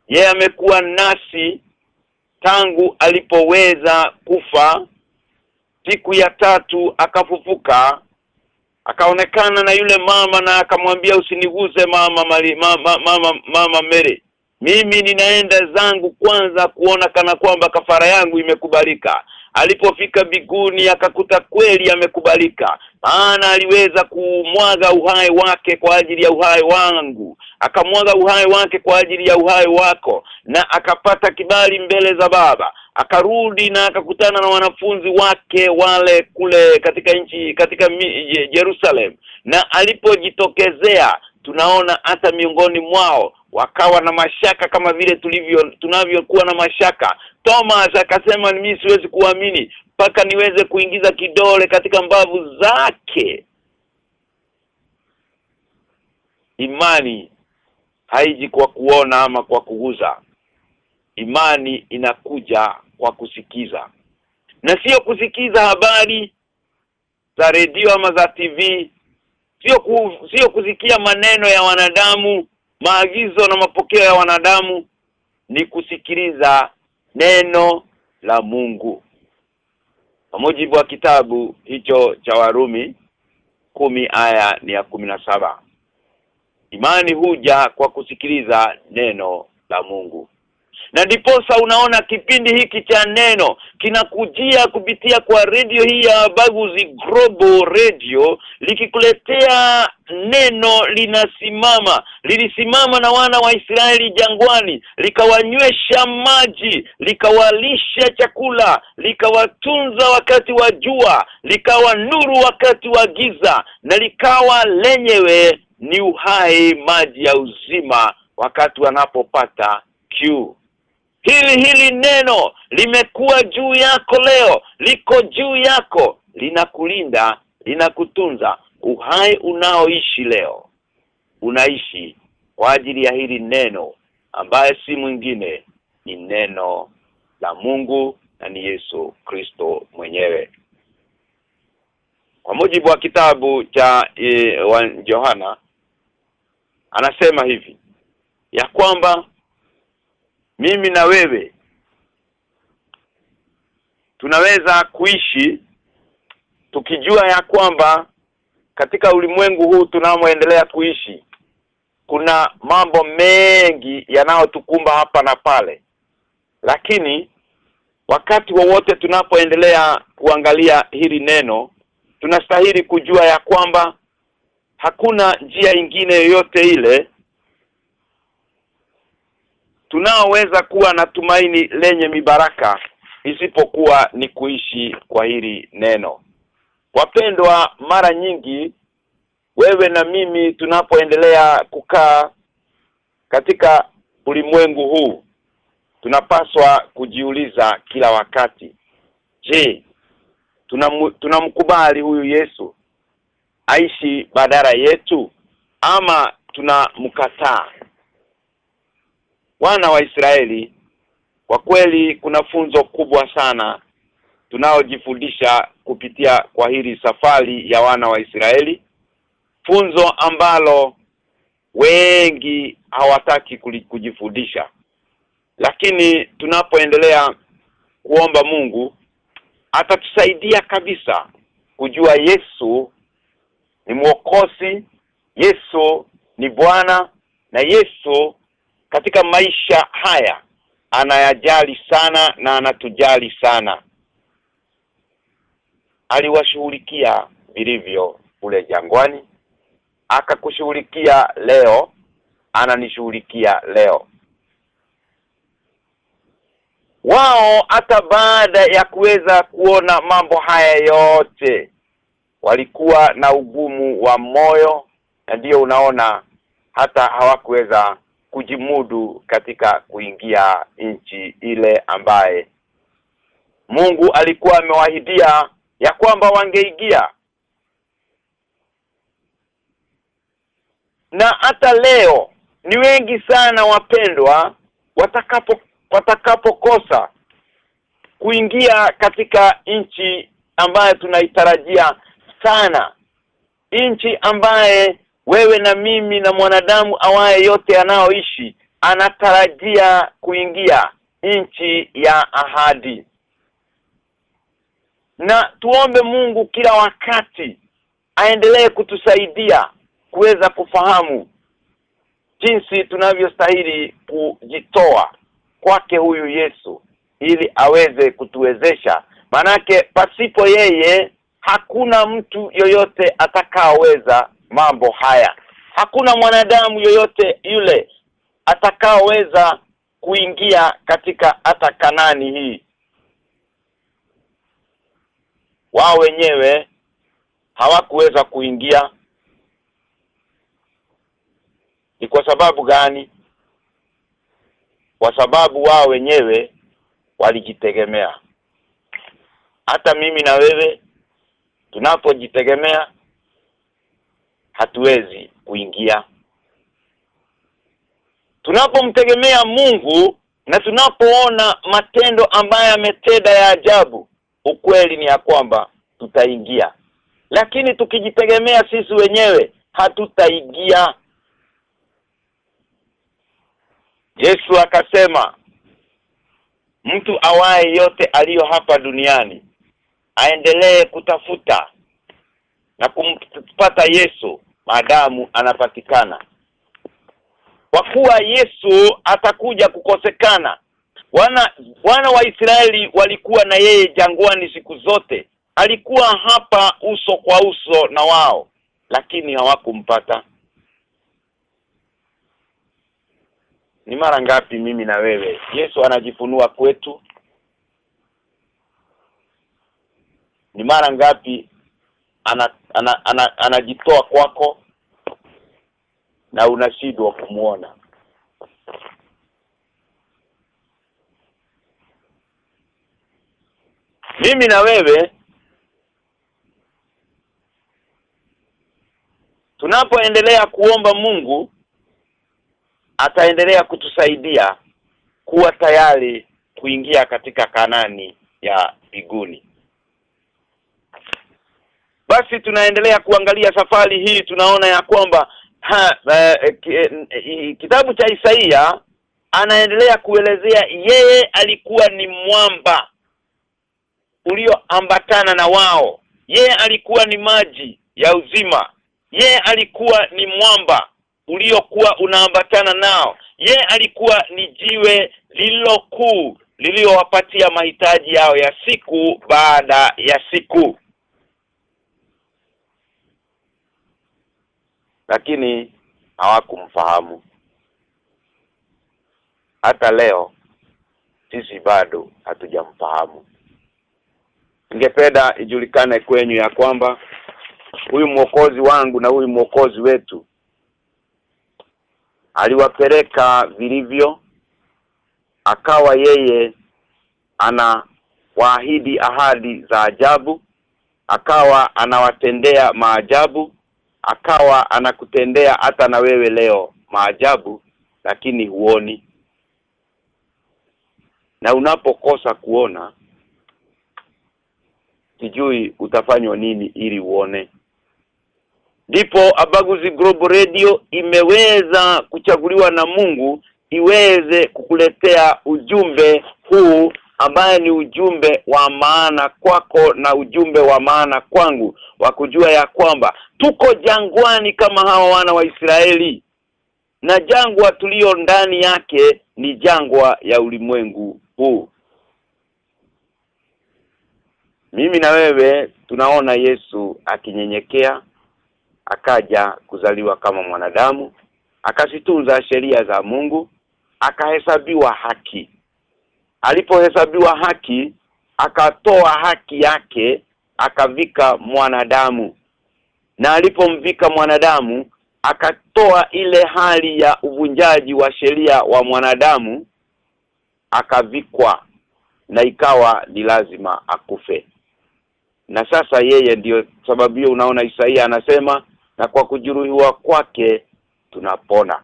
Yeye amekuwa nasi tangu alipoweza kufa. Siku ya tatu akafufuka akaonekana na yule mama na akamwambia usiniguze mama mali, mama, mama mama Mary. Mimi ninaenda zangu kwanza kuona kana kwamba kafara yangu imekubalika alipofika biguni akakuta kweli amekubalika. Maana aliweza kumwaga uhai wake kwa ajili ya uhai wangu. Akamwaga uhai wake kwa ajili ya uhai wako. Na akapata kibali mbele za baba. Akarudi na akakutana na wanafunzi wake wale kule katika nchi katika Jerusalem. Na alipojitokezea tunaona hata miongoni mwao wakawa na mashaka kama vile tulivyo tunavyokuwa na mashaka. Thomas akasema mimi siwezi kuamini mpaka niweze kuingiza kidole katika mbavu zake. Imani haiji kwa kuona ama kwa kuguza. Imani inakuja kwa kusikiza. Na sio kusikiza habari za redio ama za TV sio ku, sio kusikia maneno ya wanadamu maagizo na mapokeo ya wanadamu ni kusikiliza neno la Mungu. Kwa mujibu wa kitabu hicho cha Warumi kumi aya ni ya kumi na saba. Imani huja kwa kusikiliza neno la Mungu na ndiposa unaona kipindi hiki cha neno kinakujia kupitia kwa radio hii ya Baguzi Global Radio likikuletea neno linasimama. Lilisimama na wana wa Israeli jangwani likawanywesha maji likawalisha chakula likawatunza wakati wa jua likawa nuru wakati wa giza na likawa lenyewe ni uhai maji ya uzima wakati wanapopata kiu hili hili neno limekuwa juu yako leo liko juu yako linakulinda linakutunza. Uhai unaoishi leo unaishi kwa ajili ya hili neno ambaye si mwingine ni neno la Mungu na ni Yesu Kristo mwenyewe. Kwa mujibu wa kitabu cha e, wa anasema hivi ya kwamba mimi na wewe tunaweza kuishi tukijua ya kwamba katika ulimwengu huu tunaoendelea kuishi kuna mambo mengi yanayotukumba hapa na pale. Lakini wakati wowote tunapoendelea kuangalia hili neno tunastahili kujua ya kwamba hakuna njia ingine yoyote ile tunaoweza kuwa na tumaini lenye mibaraka isipokuwa ni kuishi kwa hili neno. Wapendwa mara nyingi wewe na mimi tunapoendelea kukaa katika ulimwengu huu tunapaswa kujiuliza kila wakati je tunamkubali huyu Yesu aishi badala yetu ama tunamkataa wana wa Israeli kwa kweli kuna funzo kubwa sana tunaojifundisha kupitia kwa hili safari ya wana wa Israeli. Funzo ambalo wengi hawataki kujifundisha. Lakini tunapoendelea kuomba Mungu atatusaidia kabisa kujua Yesu ni mwokozi Yesu ni Bwana na Yesu katika maisha haya. Anayajali sana na anatujali sana. Aliwashughulikia vilivyo kule jangwani. Akakushughulikia leo ananishughulikia leo. Wao hata baada ya kuweza kuona mambo haya yote walikuwa na ugumu wa moyo na ndiyo unaona hata hawakuweza kujimudu katika kuingia nchi ile ambaye Mungu alikuwa amewahidia ya kwamba wangeingia. Na hata leo ni wengi sana wapendwa watakapo watakapokosa kuingia katika nchi ambayo tunaitarajia sana. Nchi ambaye wewe na mimi na mwanadamu awaye yote anaoishi anatarajia kuingia nchi ya ahadi. Na tuombe Mungu kila wakati aendelee kutusaidia kuweza kufahamu jinsi tunavyostahili kujitoa kwake huyu Yesu ili aweze kutuwezesha. Manake pasipo yeye hakuna mtu yoyote atakaoweza mambo haya. Hakuna mwanadamu yoyote yule atakaoweza kuingia katika hata kanani hii. Wao wenyewe hawakuweza kuingia. Ni kwa sababu gani? Kwa sababu wao wenyewe walijitegemea. Hata mimi na wewe tunapojitegemea hatuwezi kuingia. Tunapomtegemea Mungu na tunapoona matendo ambayo ametenda ya ajabu ukweli ni ya kwamba tutaingia. Lakini tukijitegemea sisi wenyewe hatutaingia Yesu akasema mtu awaye yote aliyo hapa duniani aendelee kutafuta na kumpata Yesu maadamu anapatikana. Kwa kuwa Yesu atakuja kukosekana wana wana wa Israeli walikuwa na yeye jangwani siku zote. Alikuwa hapa uso kwa uso na wao lakini hawakumpata. Ni mara ngapi mimi na wewe Yesu anajifunua kwetu? Ni mara ngapi ana, ana, ana, ana kwako na unashindwa kumuona. Mimi na wewe tunapoendelea kuomba Mungu ataendelea kutusaidia kuwa tayari kuingia katika kanani ya biguni basi tunaendelea kuangalia safari hii tunaona ya kwamba ha, eh, ki, eh, kitabu cha Isaia anaendelea kuelezea yeye alikuwa ni mwamba ulioambatana na wao. Yeye alikuwa ni maji ya uzima. Yeye alikuwa ni mwamba uliokuwa unaambatana nao. Yeye alikuwa ni jiwe lililokuu liliyowapatia mahitaji yao ya siku baada ya siku lakini hawakumfahamu. Hata leo sisi bado hatujamfahamu. Ningependa ijulikane kwenyu ya kwamba huyu mwokozi wangu na huyu mwokozi wetu aliwapeleka vilivyo akawa yeye ana waahidi ahadi za ajabu akawa anawatendea maajabu akawa anakutendea hata na wewe leo maajabu lakini huoni. Na unapokosa kuona sijui utafanywa nini ili uone. Ndipo Abaguzi Global Radio imeweza kuchaguliwa na Mungu iweze kukuletea ujumbe huu ambaye ni ujumbe wa maana kwako na ujumbe wa maana kwangu wa kujua ya kwamba tuko jangwani kama hawa wana wa Israeli na jangwa tulio ndani yake ni jangwa ya ulimwengu huu. Mimi na wewe tunaona Yesu akinyenyekea akaja kuzaliwa kama mwanadamu akazitunza sheria za Mungu akahesabiwa haki alipohesabiwa haki akatoa haki yake akavika mwanadamu. Na alipomvika mwanadamu akatoa ile hali ya uvunjaji wa sheria wa mwanadamu akavikwa na ikawa ni lazima akufe. Na sasa yeye ndiyo sababu hiyo unaona Isaia anasema na kwa kujuruhiwa kwake tunapona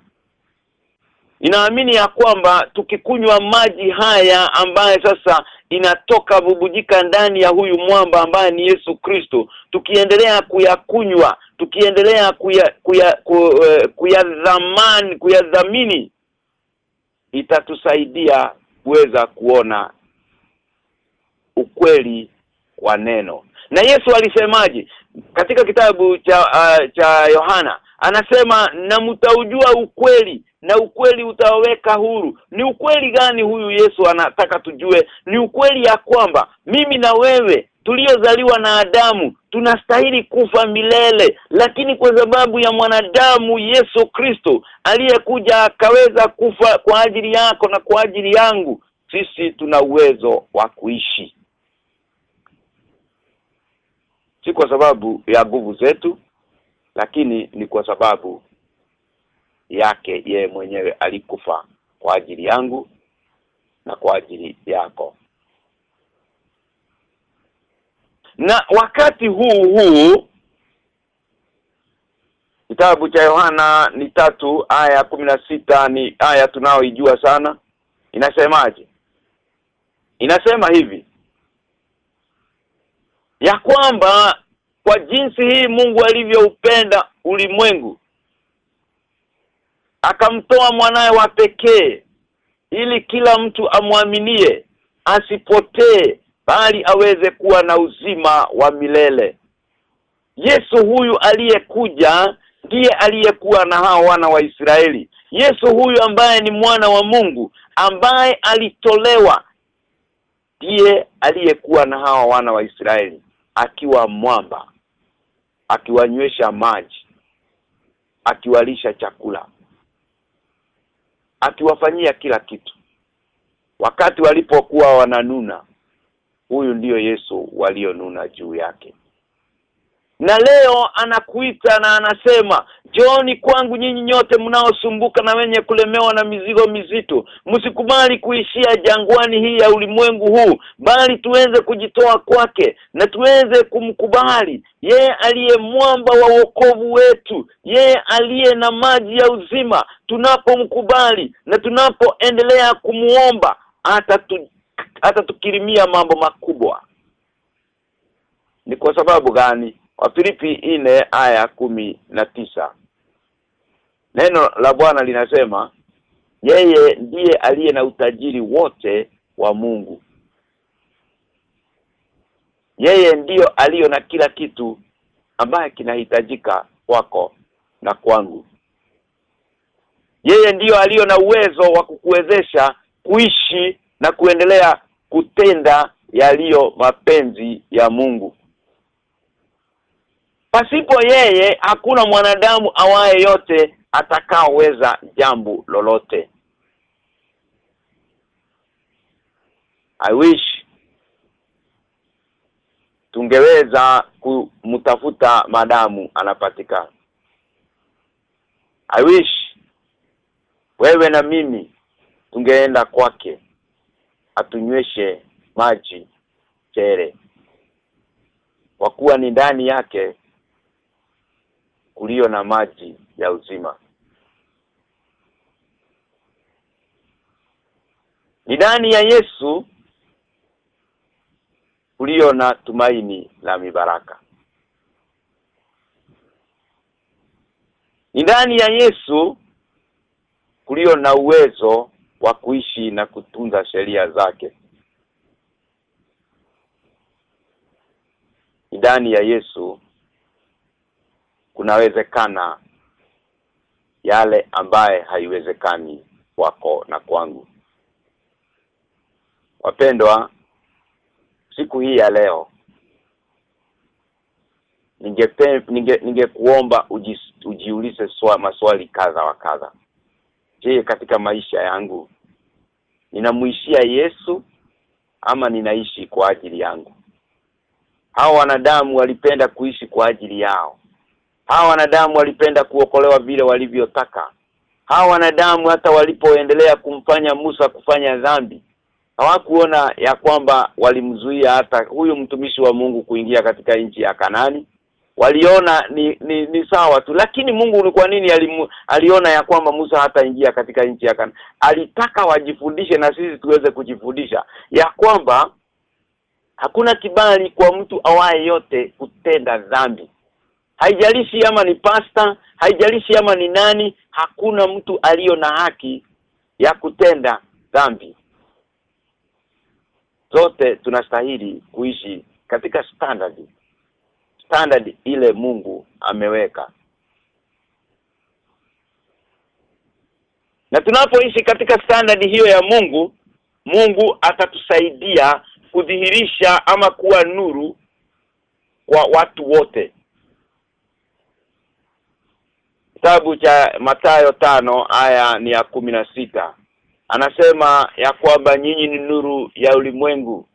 Ninaamini ya kwamba tukikunywa maji haya ambaye sasa inatoka bubujika ndani ya huyu mwamba ambaye ni Yesu Kristo tukiendelea kuyakunywa tukiendelea kuya kuya kuyadhamani kuyadhamini itatusaidia kuweza kuona ukweli wa neno. Na Yesu alisemaje? Katika kitabu cha uh, cha Yohana anasema na mtaujua ukweli na ukweli utaweka huru. Ni ukweli gani huyu Yesu anataka tujue? Ni ukweli ya kwamba mimi na wewe tuliozaliwa na Adamu tunastahili kufa milele lakini kwa sababu ya mwanadamu Yesu Kristo aliyekuja akaweza kufa kwa ajili yako na kwa ajili yangu sisi tuna uwezo wa kuishi. Si kwa sababu ya nguvu zetu lakini ni kwa sababu yake ye mwenyewe alikufa kwa ajili yangu na kwa ajili yako. Na wakati huu huu kitabu cha Yohana ni tatu aya sita ni aya tunaoijua sana. Inasemaje? Inasema hivi ya kwamba kwa jinsi hii Mungu alivyoupenda ulimwengu akamtoa mwanaye wa pekee ili kila mtu amwaminie asipotee bali aweze kuwa na uzima wa milele. Yesu huyu aliyekuja ndiye aliyekuwa na hao wana wa Israeli. Yesu huyu ambaye ni mwana wa Mungu ambaye alitolewa ndiye aliyekuwa na hawa wana wa Israeli akiwa mwamba akiwanywesha maji akiwalisha chakula akiwafanyia kila kitu. Wakati walipokuwa wananuna huyu ndiyo Yesu walionuna juu yake na leo anakuita na anasema Joni kwangu nyinyi nyote mnaosumbuka na wenye kulemewa na mizigo mizito. Msikubali kuishia jangwani hii ya ulimwengu huu bali tuweze kujitoa kwake na tuweze kumkubali. Yeye aliye mwamba wa wokovu wetu yeye aliye na maji ya uzima tunapomkubali na tunapoendelea kumuomba atatukirimia mambo makubwa. Ni kwa sababu gani Wafilipi ine aya kumi na tisa Neno la Bwana linasema yeye ndiye aliye na utajiri wote wa Mungu. Yeye ndiyo aliyo na kila kitu ambaye kinahitajika kwako na kwangu. Yeye ndiyo aliyo na uwezo wa kukuwezesha kuishi na kuendelea kutenda yaliyo mapenzi ya Mungu. Pasipo yeye hakuna mwanadamu awaye yote atakaoweza jambo lolote. I wish tungeweza kumtafuta madamu anapatikana. I wish wewe na mimi tungeenda kwake atunyweshe maji chere kwa kuwa ni ndani yake kulio na maji ya uzima. Ni ndani ya Yesu kulio na tumaini la mibaraka. Ni ndani ya Yesu kulio na uwezo wa kuishi na kutunza sheria zake. Ndani ya Yesu kunawezekana yale ambaye haiwezekani kwako na kwangu. Wapendwa siku hii ya leo ningepe ninge ningekuomba uji, ujiulize swa, maswali kadha wa kadha. Je katika maisha yangu ninamuishia Yesu ama ninaishi kwa ajili yangu? Hao wanadamu walipenda kuishi kwa ajili yao hao wanadamu walipenda kuokolewa vile walivyotaka. Hawa wanadamu hata walipoendelea kumfanya Musa kufanya dhambi hawakuona ya kwamba walimzuia hata huyu mtumishi wa Mungu kuingia katika nchi ya Kanani. Waliona ni, ni ni sawa tu. Lakini Mungu ni kwa nini alimu, aliona ya kwamba Musa hataingia katika nchi ya Kanani? Alitaka wajifundishe na sisi tuweze kujifundisha ya kwamba hakuna kibali kwa mtu awaye yote kutenda dhambi haijalishi ama ni pasta haijalishi ama ni nani hakuna mtu aliyo na haki ya kutenda dhambi. Zote tunastahili kuishi katika standard standard ile Mungu ameweka. Na tunapoishi katika standard hiyo ya Mungu Mungu atatusaidia kudhihirisha ama kuwa nuru kwa watu wote kitabu cha Matayo tano aya ni ya kumi na sita. Anasema ya kwamba nyinyi ni nuru ya ulimwengu.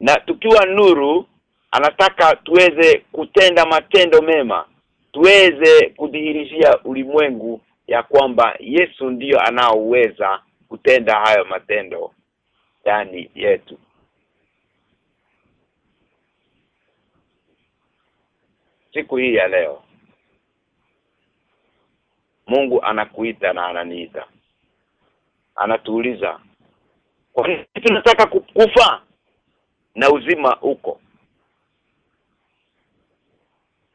Na tukiwa nuru anataka tuweze kutenda matendo mema. Tuweze kudhihirishia ulimwengu ya kwamba Yesu ndiyo anaoweza kutenda hayo matendo yani yetu. Siku hii ya leo Mungu anakuita na ananiita. Anatuuliza kwa nini tunataka kufa na uzima uko?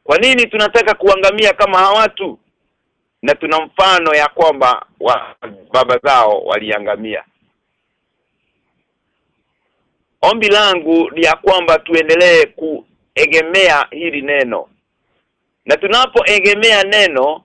Kwa nini tunataka kuangamia kama hawatu na tuna mfano ya kwamba wa, baba zao waliangamia. Ombi langu ni ya kwamba tuendelee kuegemea hili neno. Na tunapoegemea neno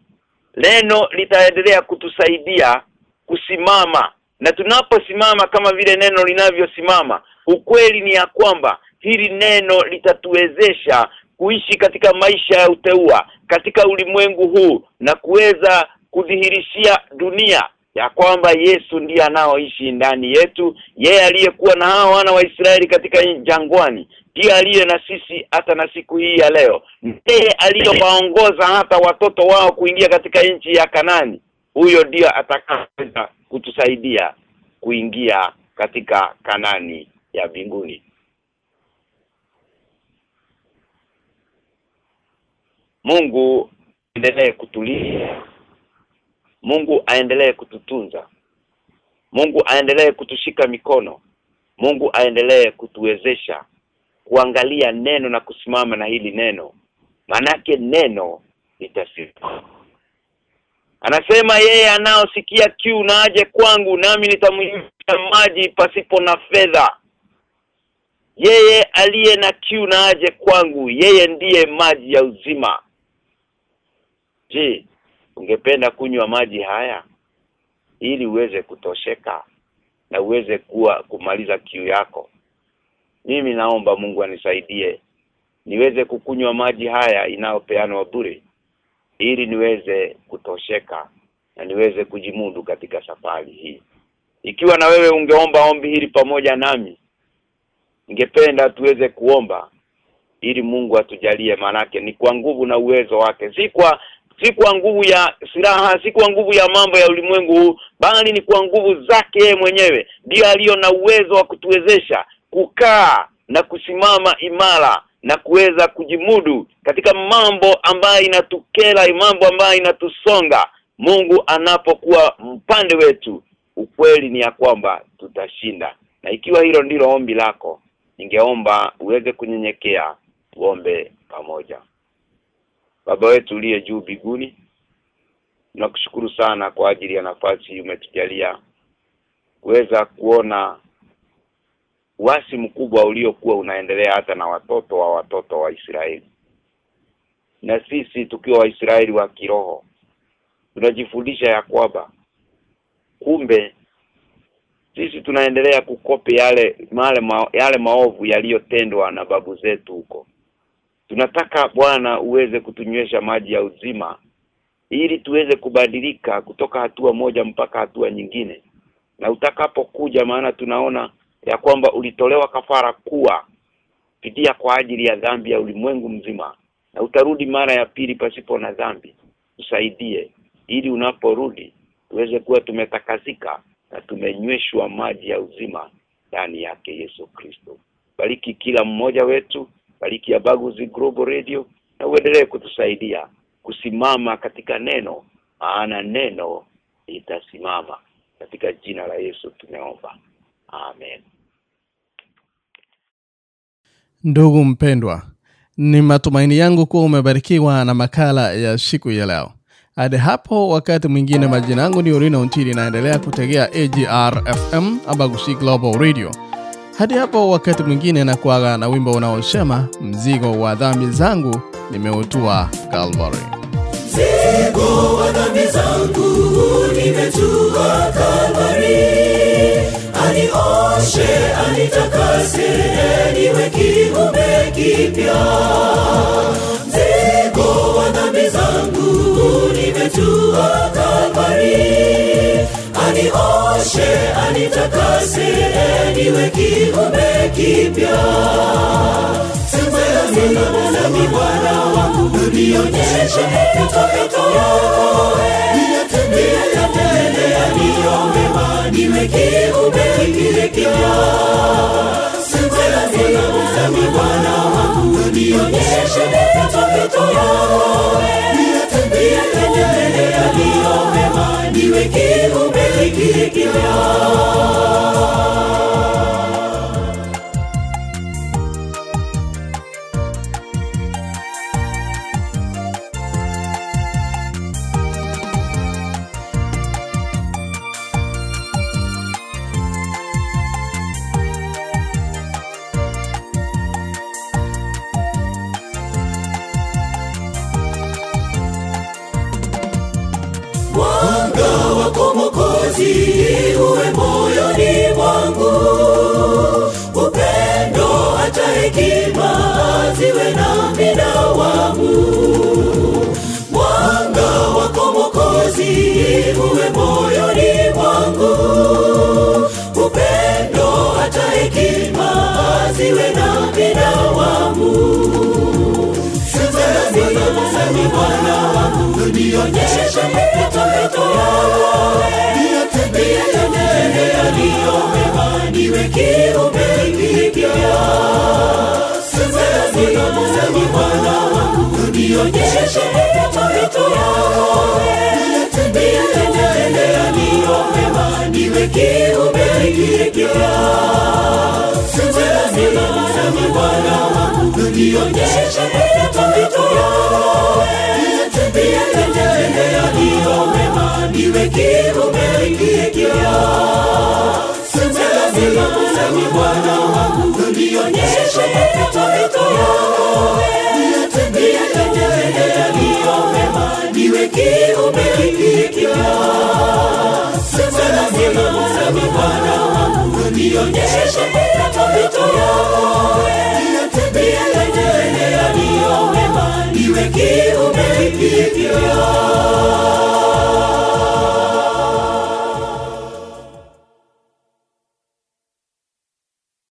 neno litaendelea kutusaidia kusimama. Na tunaposimama kama vile neno linavyosimama ukweli ni ya kwamba hili neno litatuwezesha kuishi katika maisha ya uteua katika ulimwengu huu na kuweza kudhihirishia dunia ya kwamba Yesu ndiye anaoishi ndani yetu yeye aliyekuwa na hao wana wa Israeli katika jangwani ndiye aliye na sisi hata na siku hii ya leo. Ndiye aliyowaongoza hata watoto wao kuingia katika nchi ya Kanani. Huyo ndio atakayeweza kutusaidia kuingia katika Kanani ya mbinguni. Mungu endelee kutulia. Mungu aendelee kututunza. Mungu aendelee kutushika mikono. Mungu aendelee kutuwezesha kuangalia neno na kusimama na hili neno. Manake neno litasimama Anasema yeye anaosikia kiu na aje kwangu nami nitamwisha maji pasipo na fedha. Yeye aliye na kiu na aje kwangu yeye ndiye maji ya uzima. Je, ungependa kunywa maji haya? Ili uweze kutosheka na uweze kuwa kumaliza kiu yako? Mimi naomba Mungu anisaidie niweze kukunywa maji haya inayopeanwa bure ili niweze kutosheka na niweze kujimudu katika safari hii. Ikiwa na wewe ungeomba ombi hili pamoja nami, ningependa tuweze kuomba ili Mungu atujalie manake ni kwa nguvu na uwezo wake si kwa si kwa nguvu ya silaha si kwa nguvu ya mambo ya ulimwengu bali ni kwa nguvu zake mwenyewe ndiye aliyo na uwezo wa kutuwezesha kukaa na kusimama imara na kuweza kujimudu katika mambo ambayo inatukela mambo ambayo inatusonga Mungu anapokuwa mpande wetu ukweli ni ya kwamba tutashinda. Na ikiwa hilo ndilo ombi lako ningeomba uweze kunyenyekea tuombe pamoja. Baba wetu uliye juu biguni Tunakushukuru sana kwa ajili ya nafasi umetujalia kuweza kuona wasi mkubwa uliokuwa unaendelea hata na watoto wa watoto wa Israeli. Na sisi tukiwa Waisraeli wa kiroho tunajifundisha ya kwamba kumbe sisi tunaendelea kukopi yale male ma, yale maovu yaliyotendwa na babu zetu huko tunataka Bwana uweze kutunywesha maji ya uzima ili tuweze kubadilika kutoka hatua moja mpaka hatua nyingine na utakapokuja maana tunaona ya kwamba ulitolewa kafara kuwa fidia kwa ajili ya dhambi ya ulimwengu mzima na utarudi mara ya pili pasipo na dhambi usaidie ili unaporudi tuweze kuwa tumetakazika na tumenyweshwa maji ya uzima ndani yake Yesu Kristo. Bariki kila mmoja wetu bariki ya Baguzi Global Radio na uendelee kutusaidia kusimama katika neno maana neno itasimama katika jina la Yesu tumeomba amen Ndugu mpendwa, ni matumaini yangu kuwa umebarikiwa na makala ya siku ya leo. Hadi hapo wakati mwingine, majina yangu ni Orina Untili, naendelea kutegea AGR FM Abagusi Global Radio. Hadi hapo wakati mwingine, na kuaga na wimbo unaosema mzigo wa dhambi zangu nimeutua Calvary. mzigo wa dhambi zangu nimetua Kalvari, anioshe anitakase, niwe kiumbe kipya. Mzigo wa dhambi zangu nimetua Kalvari, anioshe anitakase, niwe kiumbe kipya. Sema Bwana wangu unionyeshe mapito yako niyatende yaliyo mema niwe kiumbe kile kipya kipya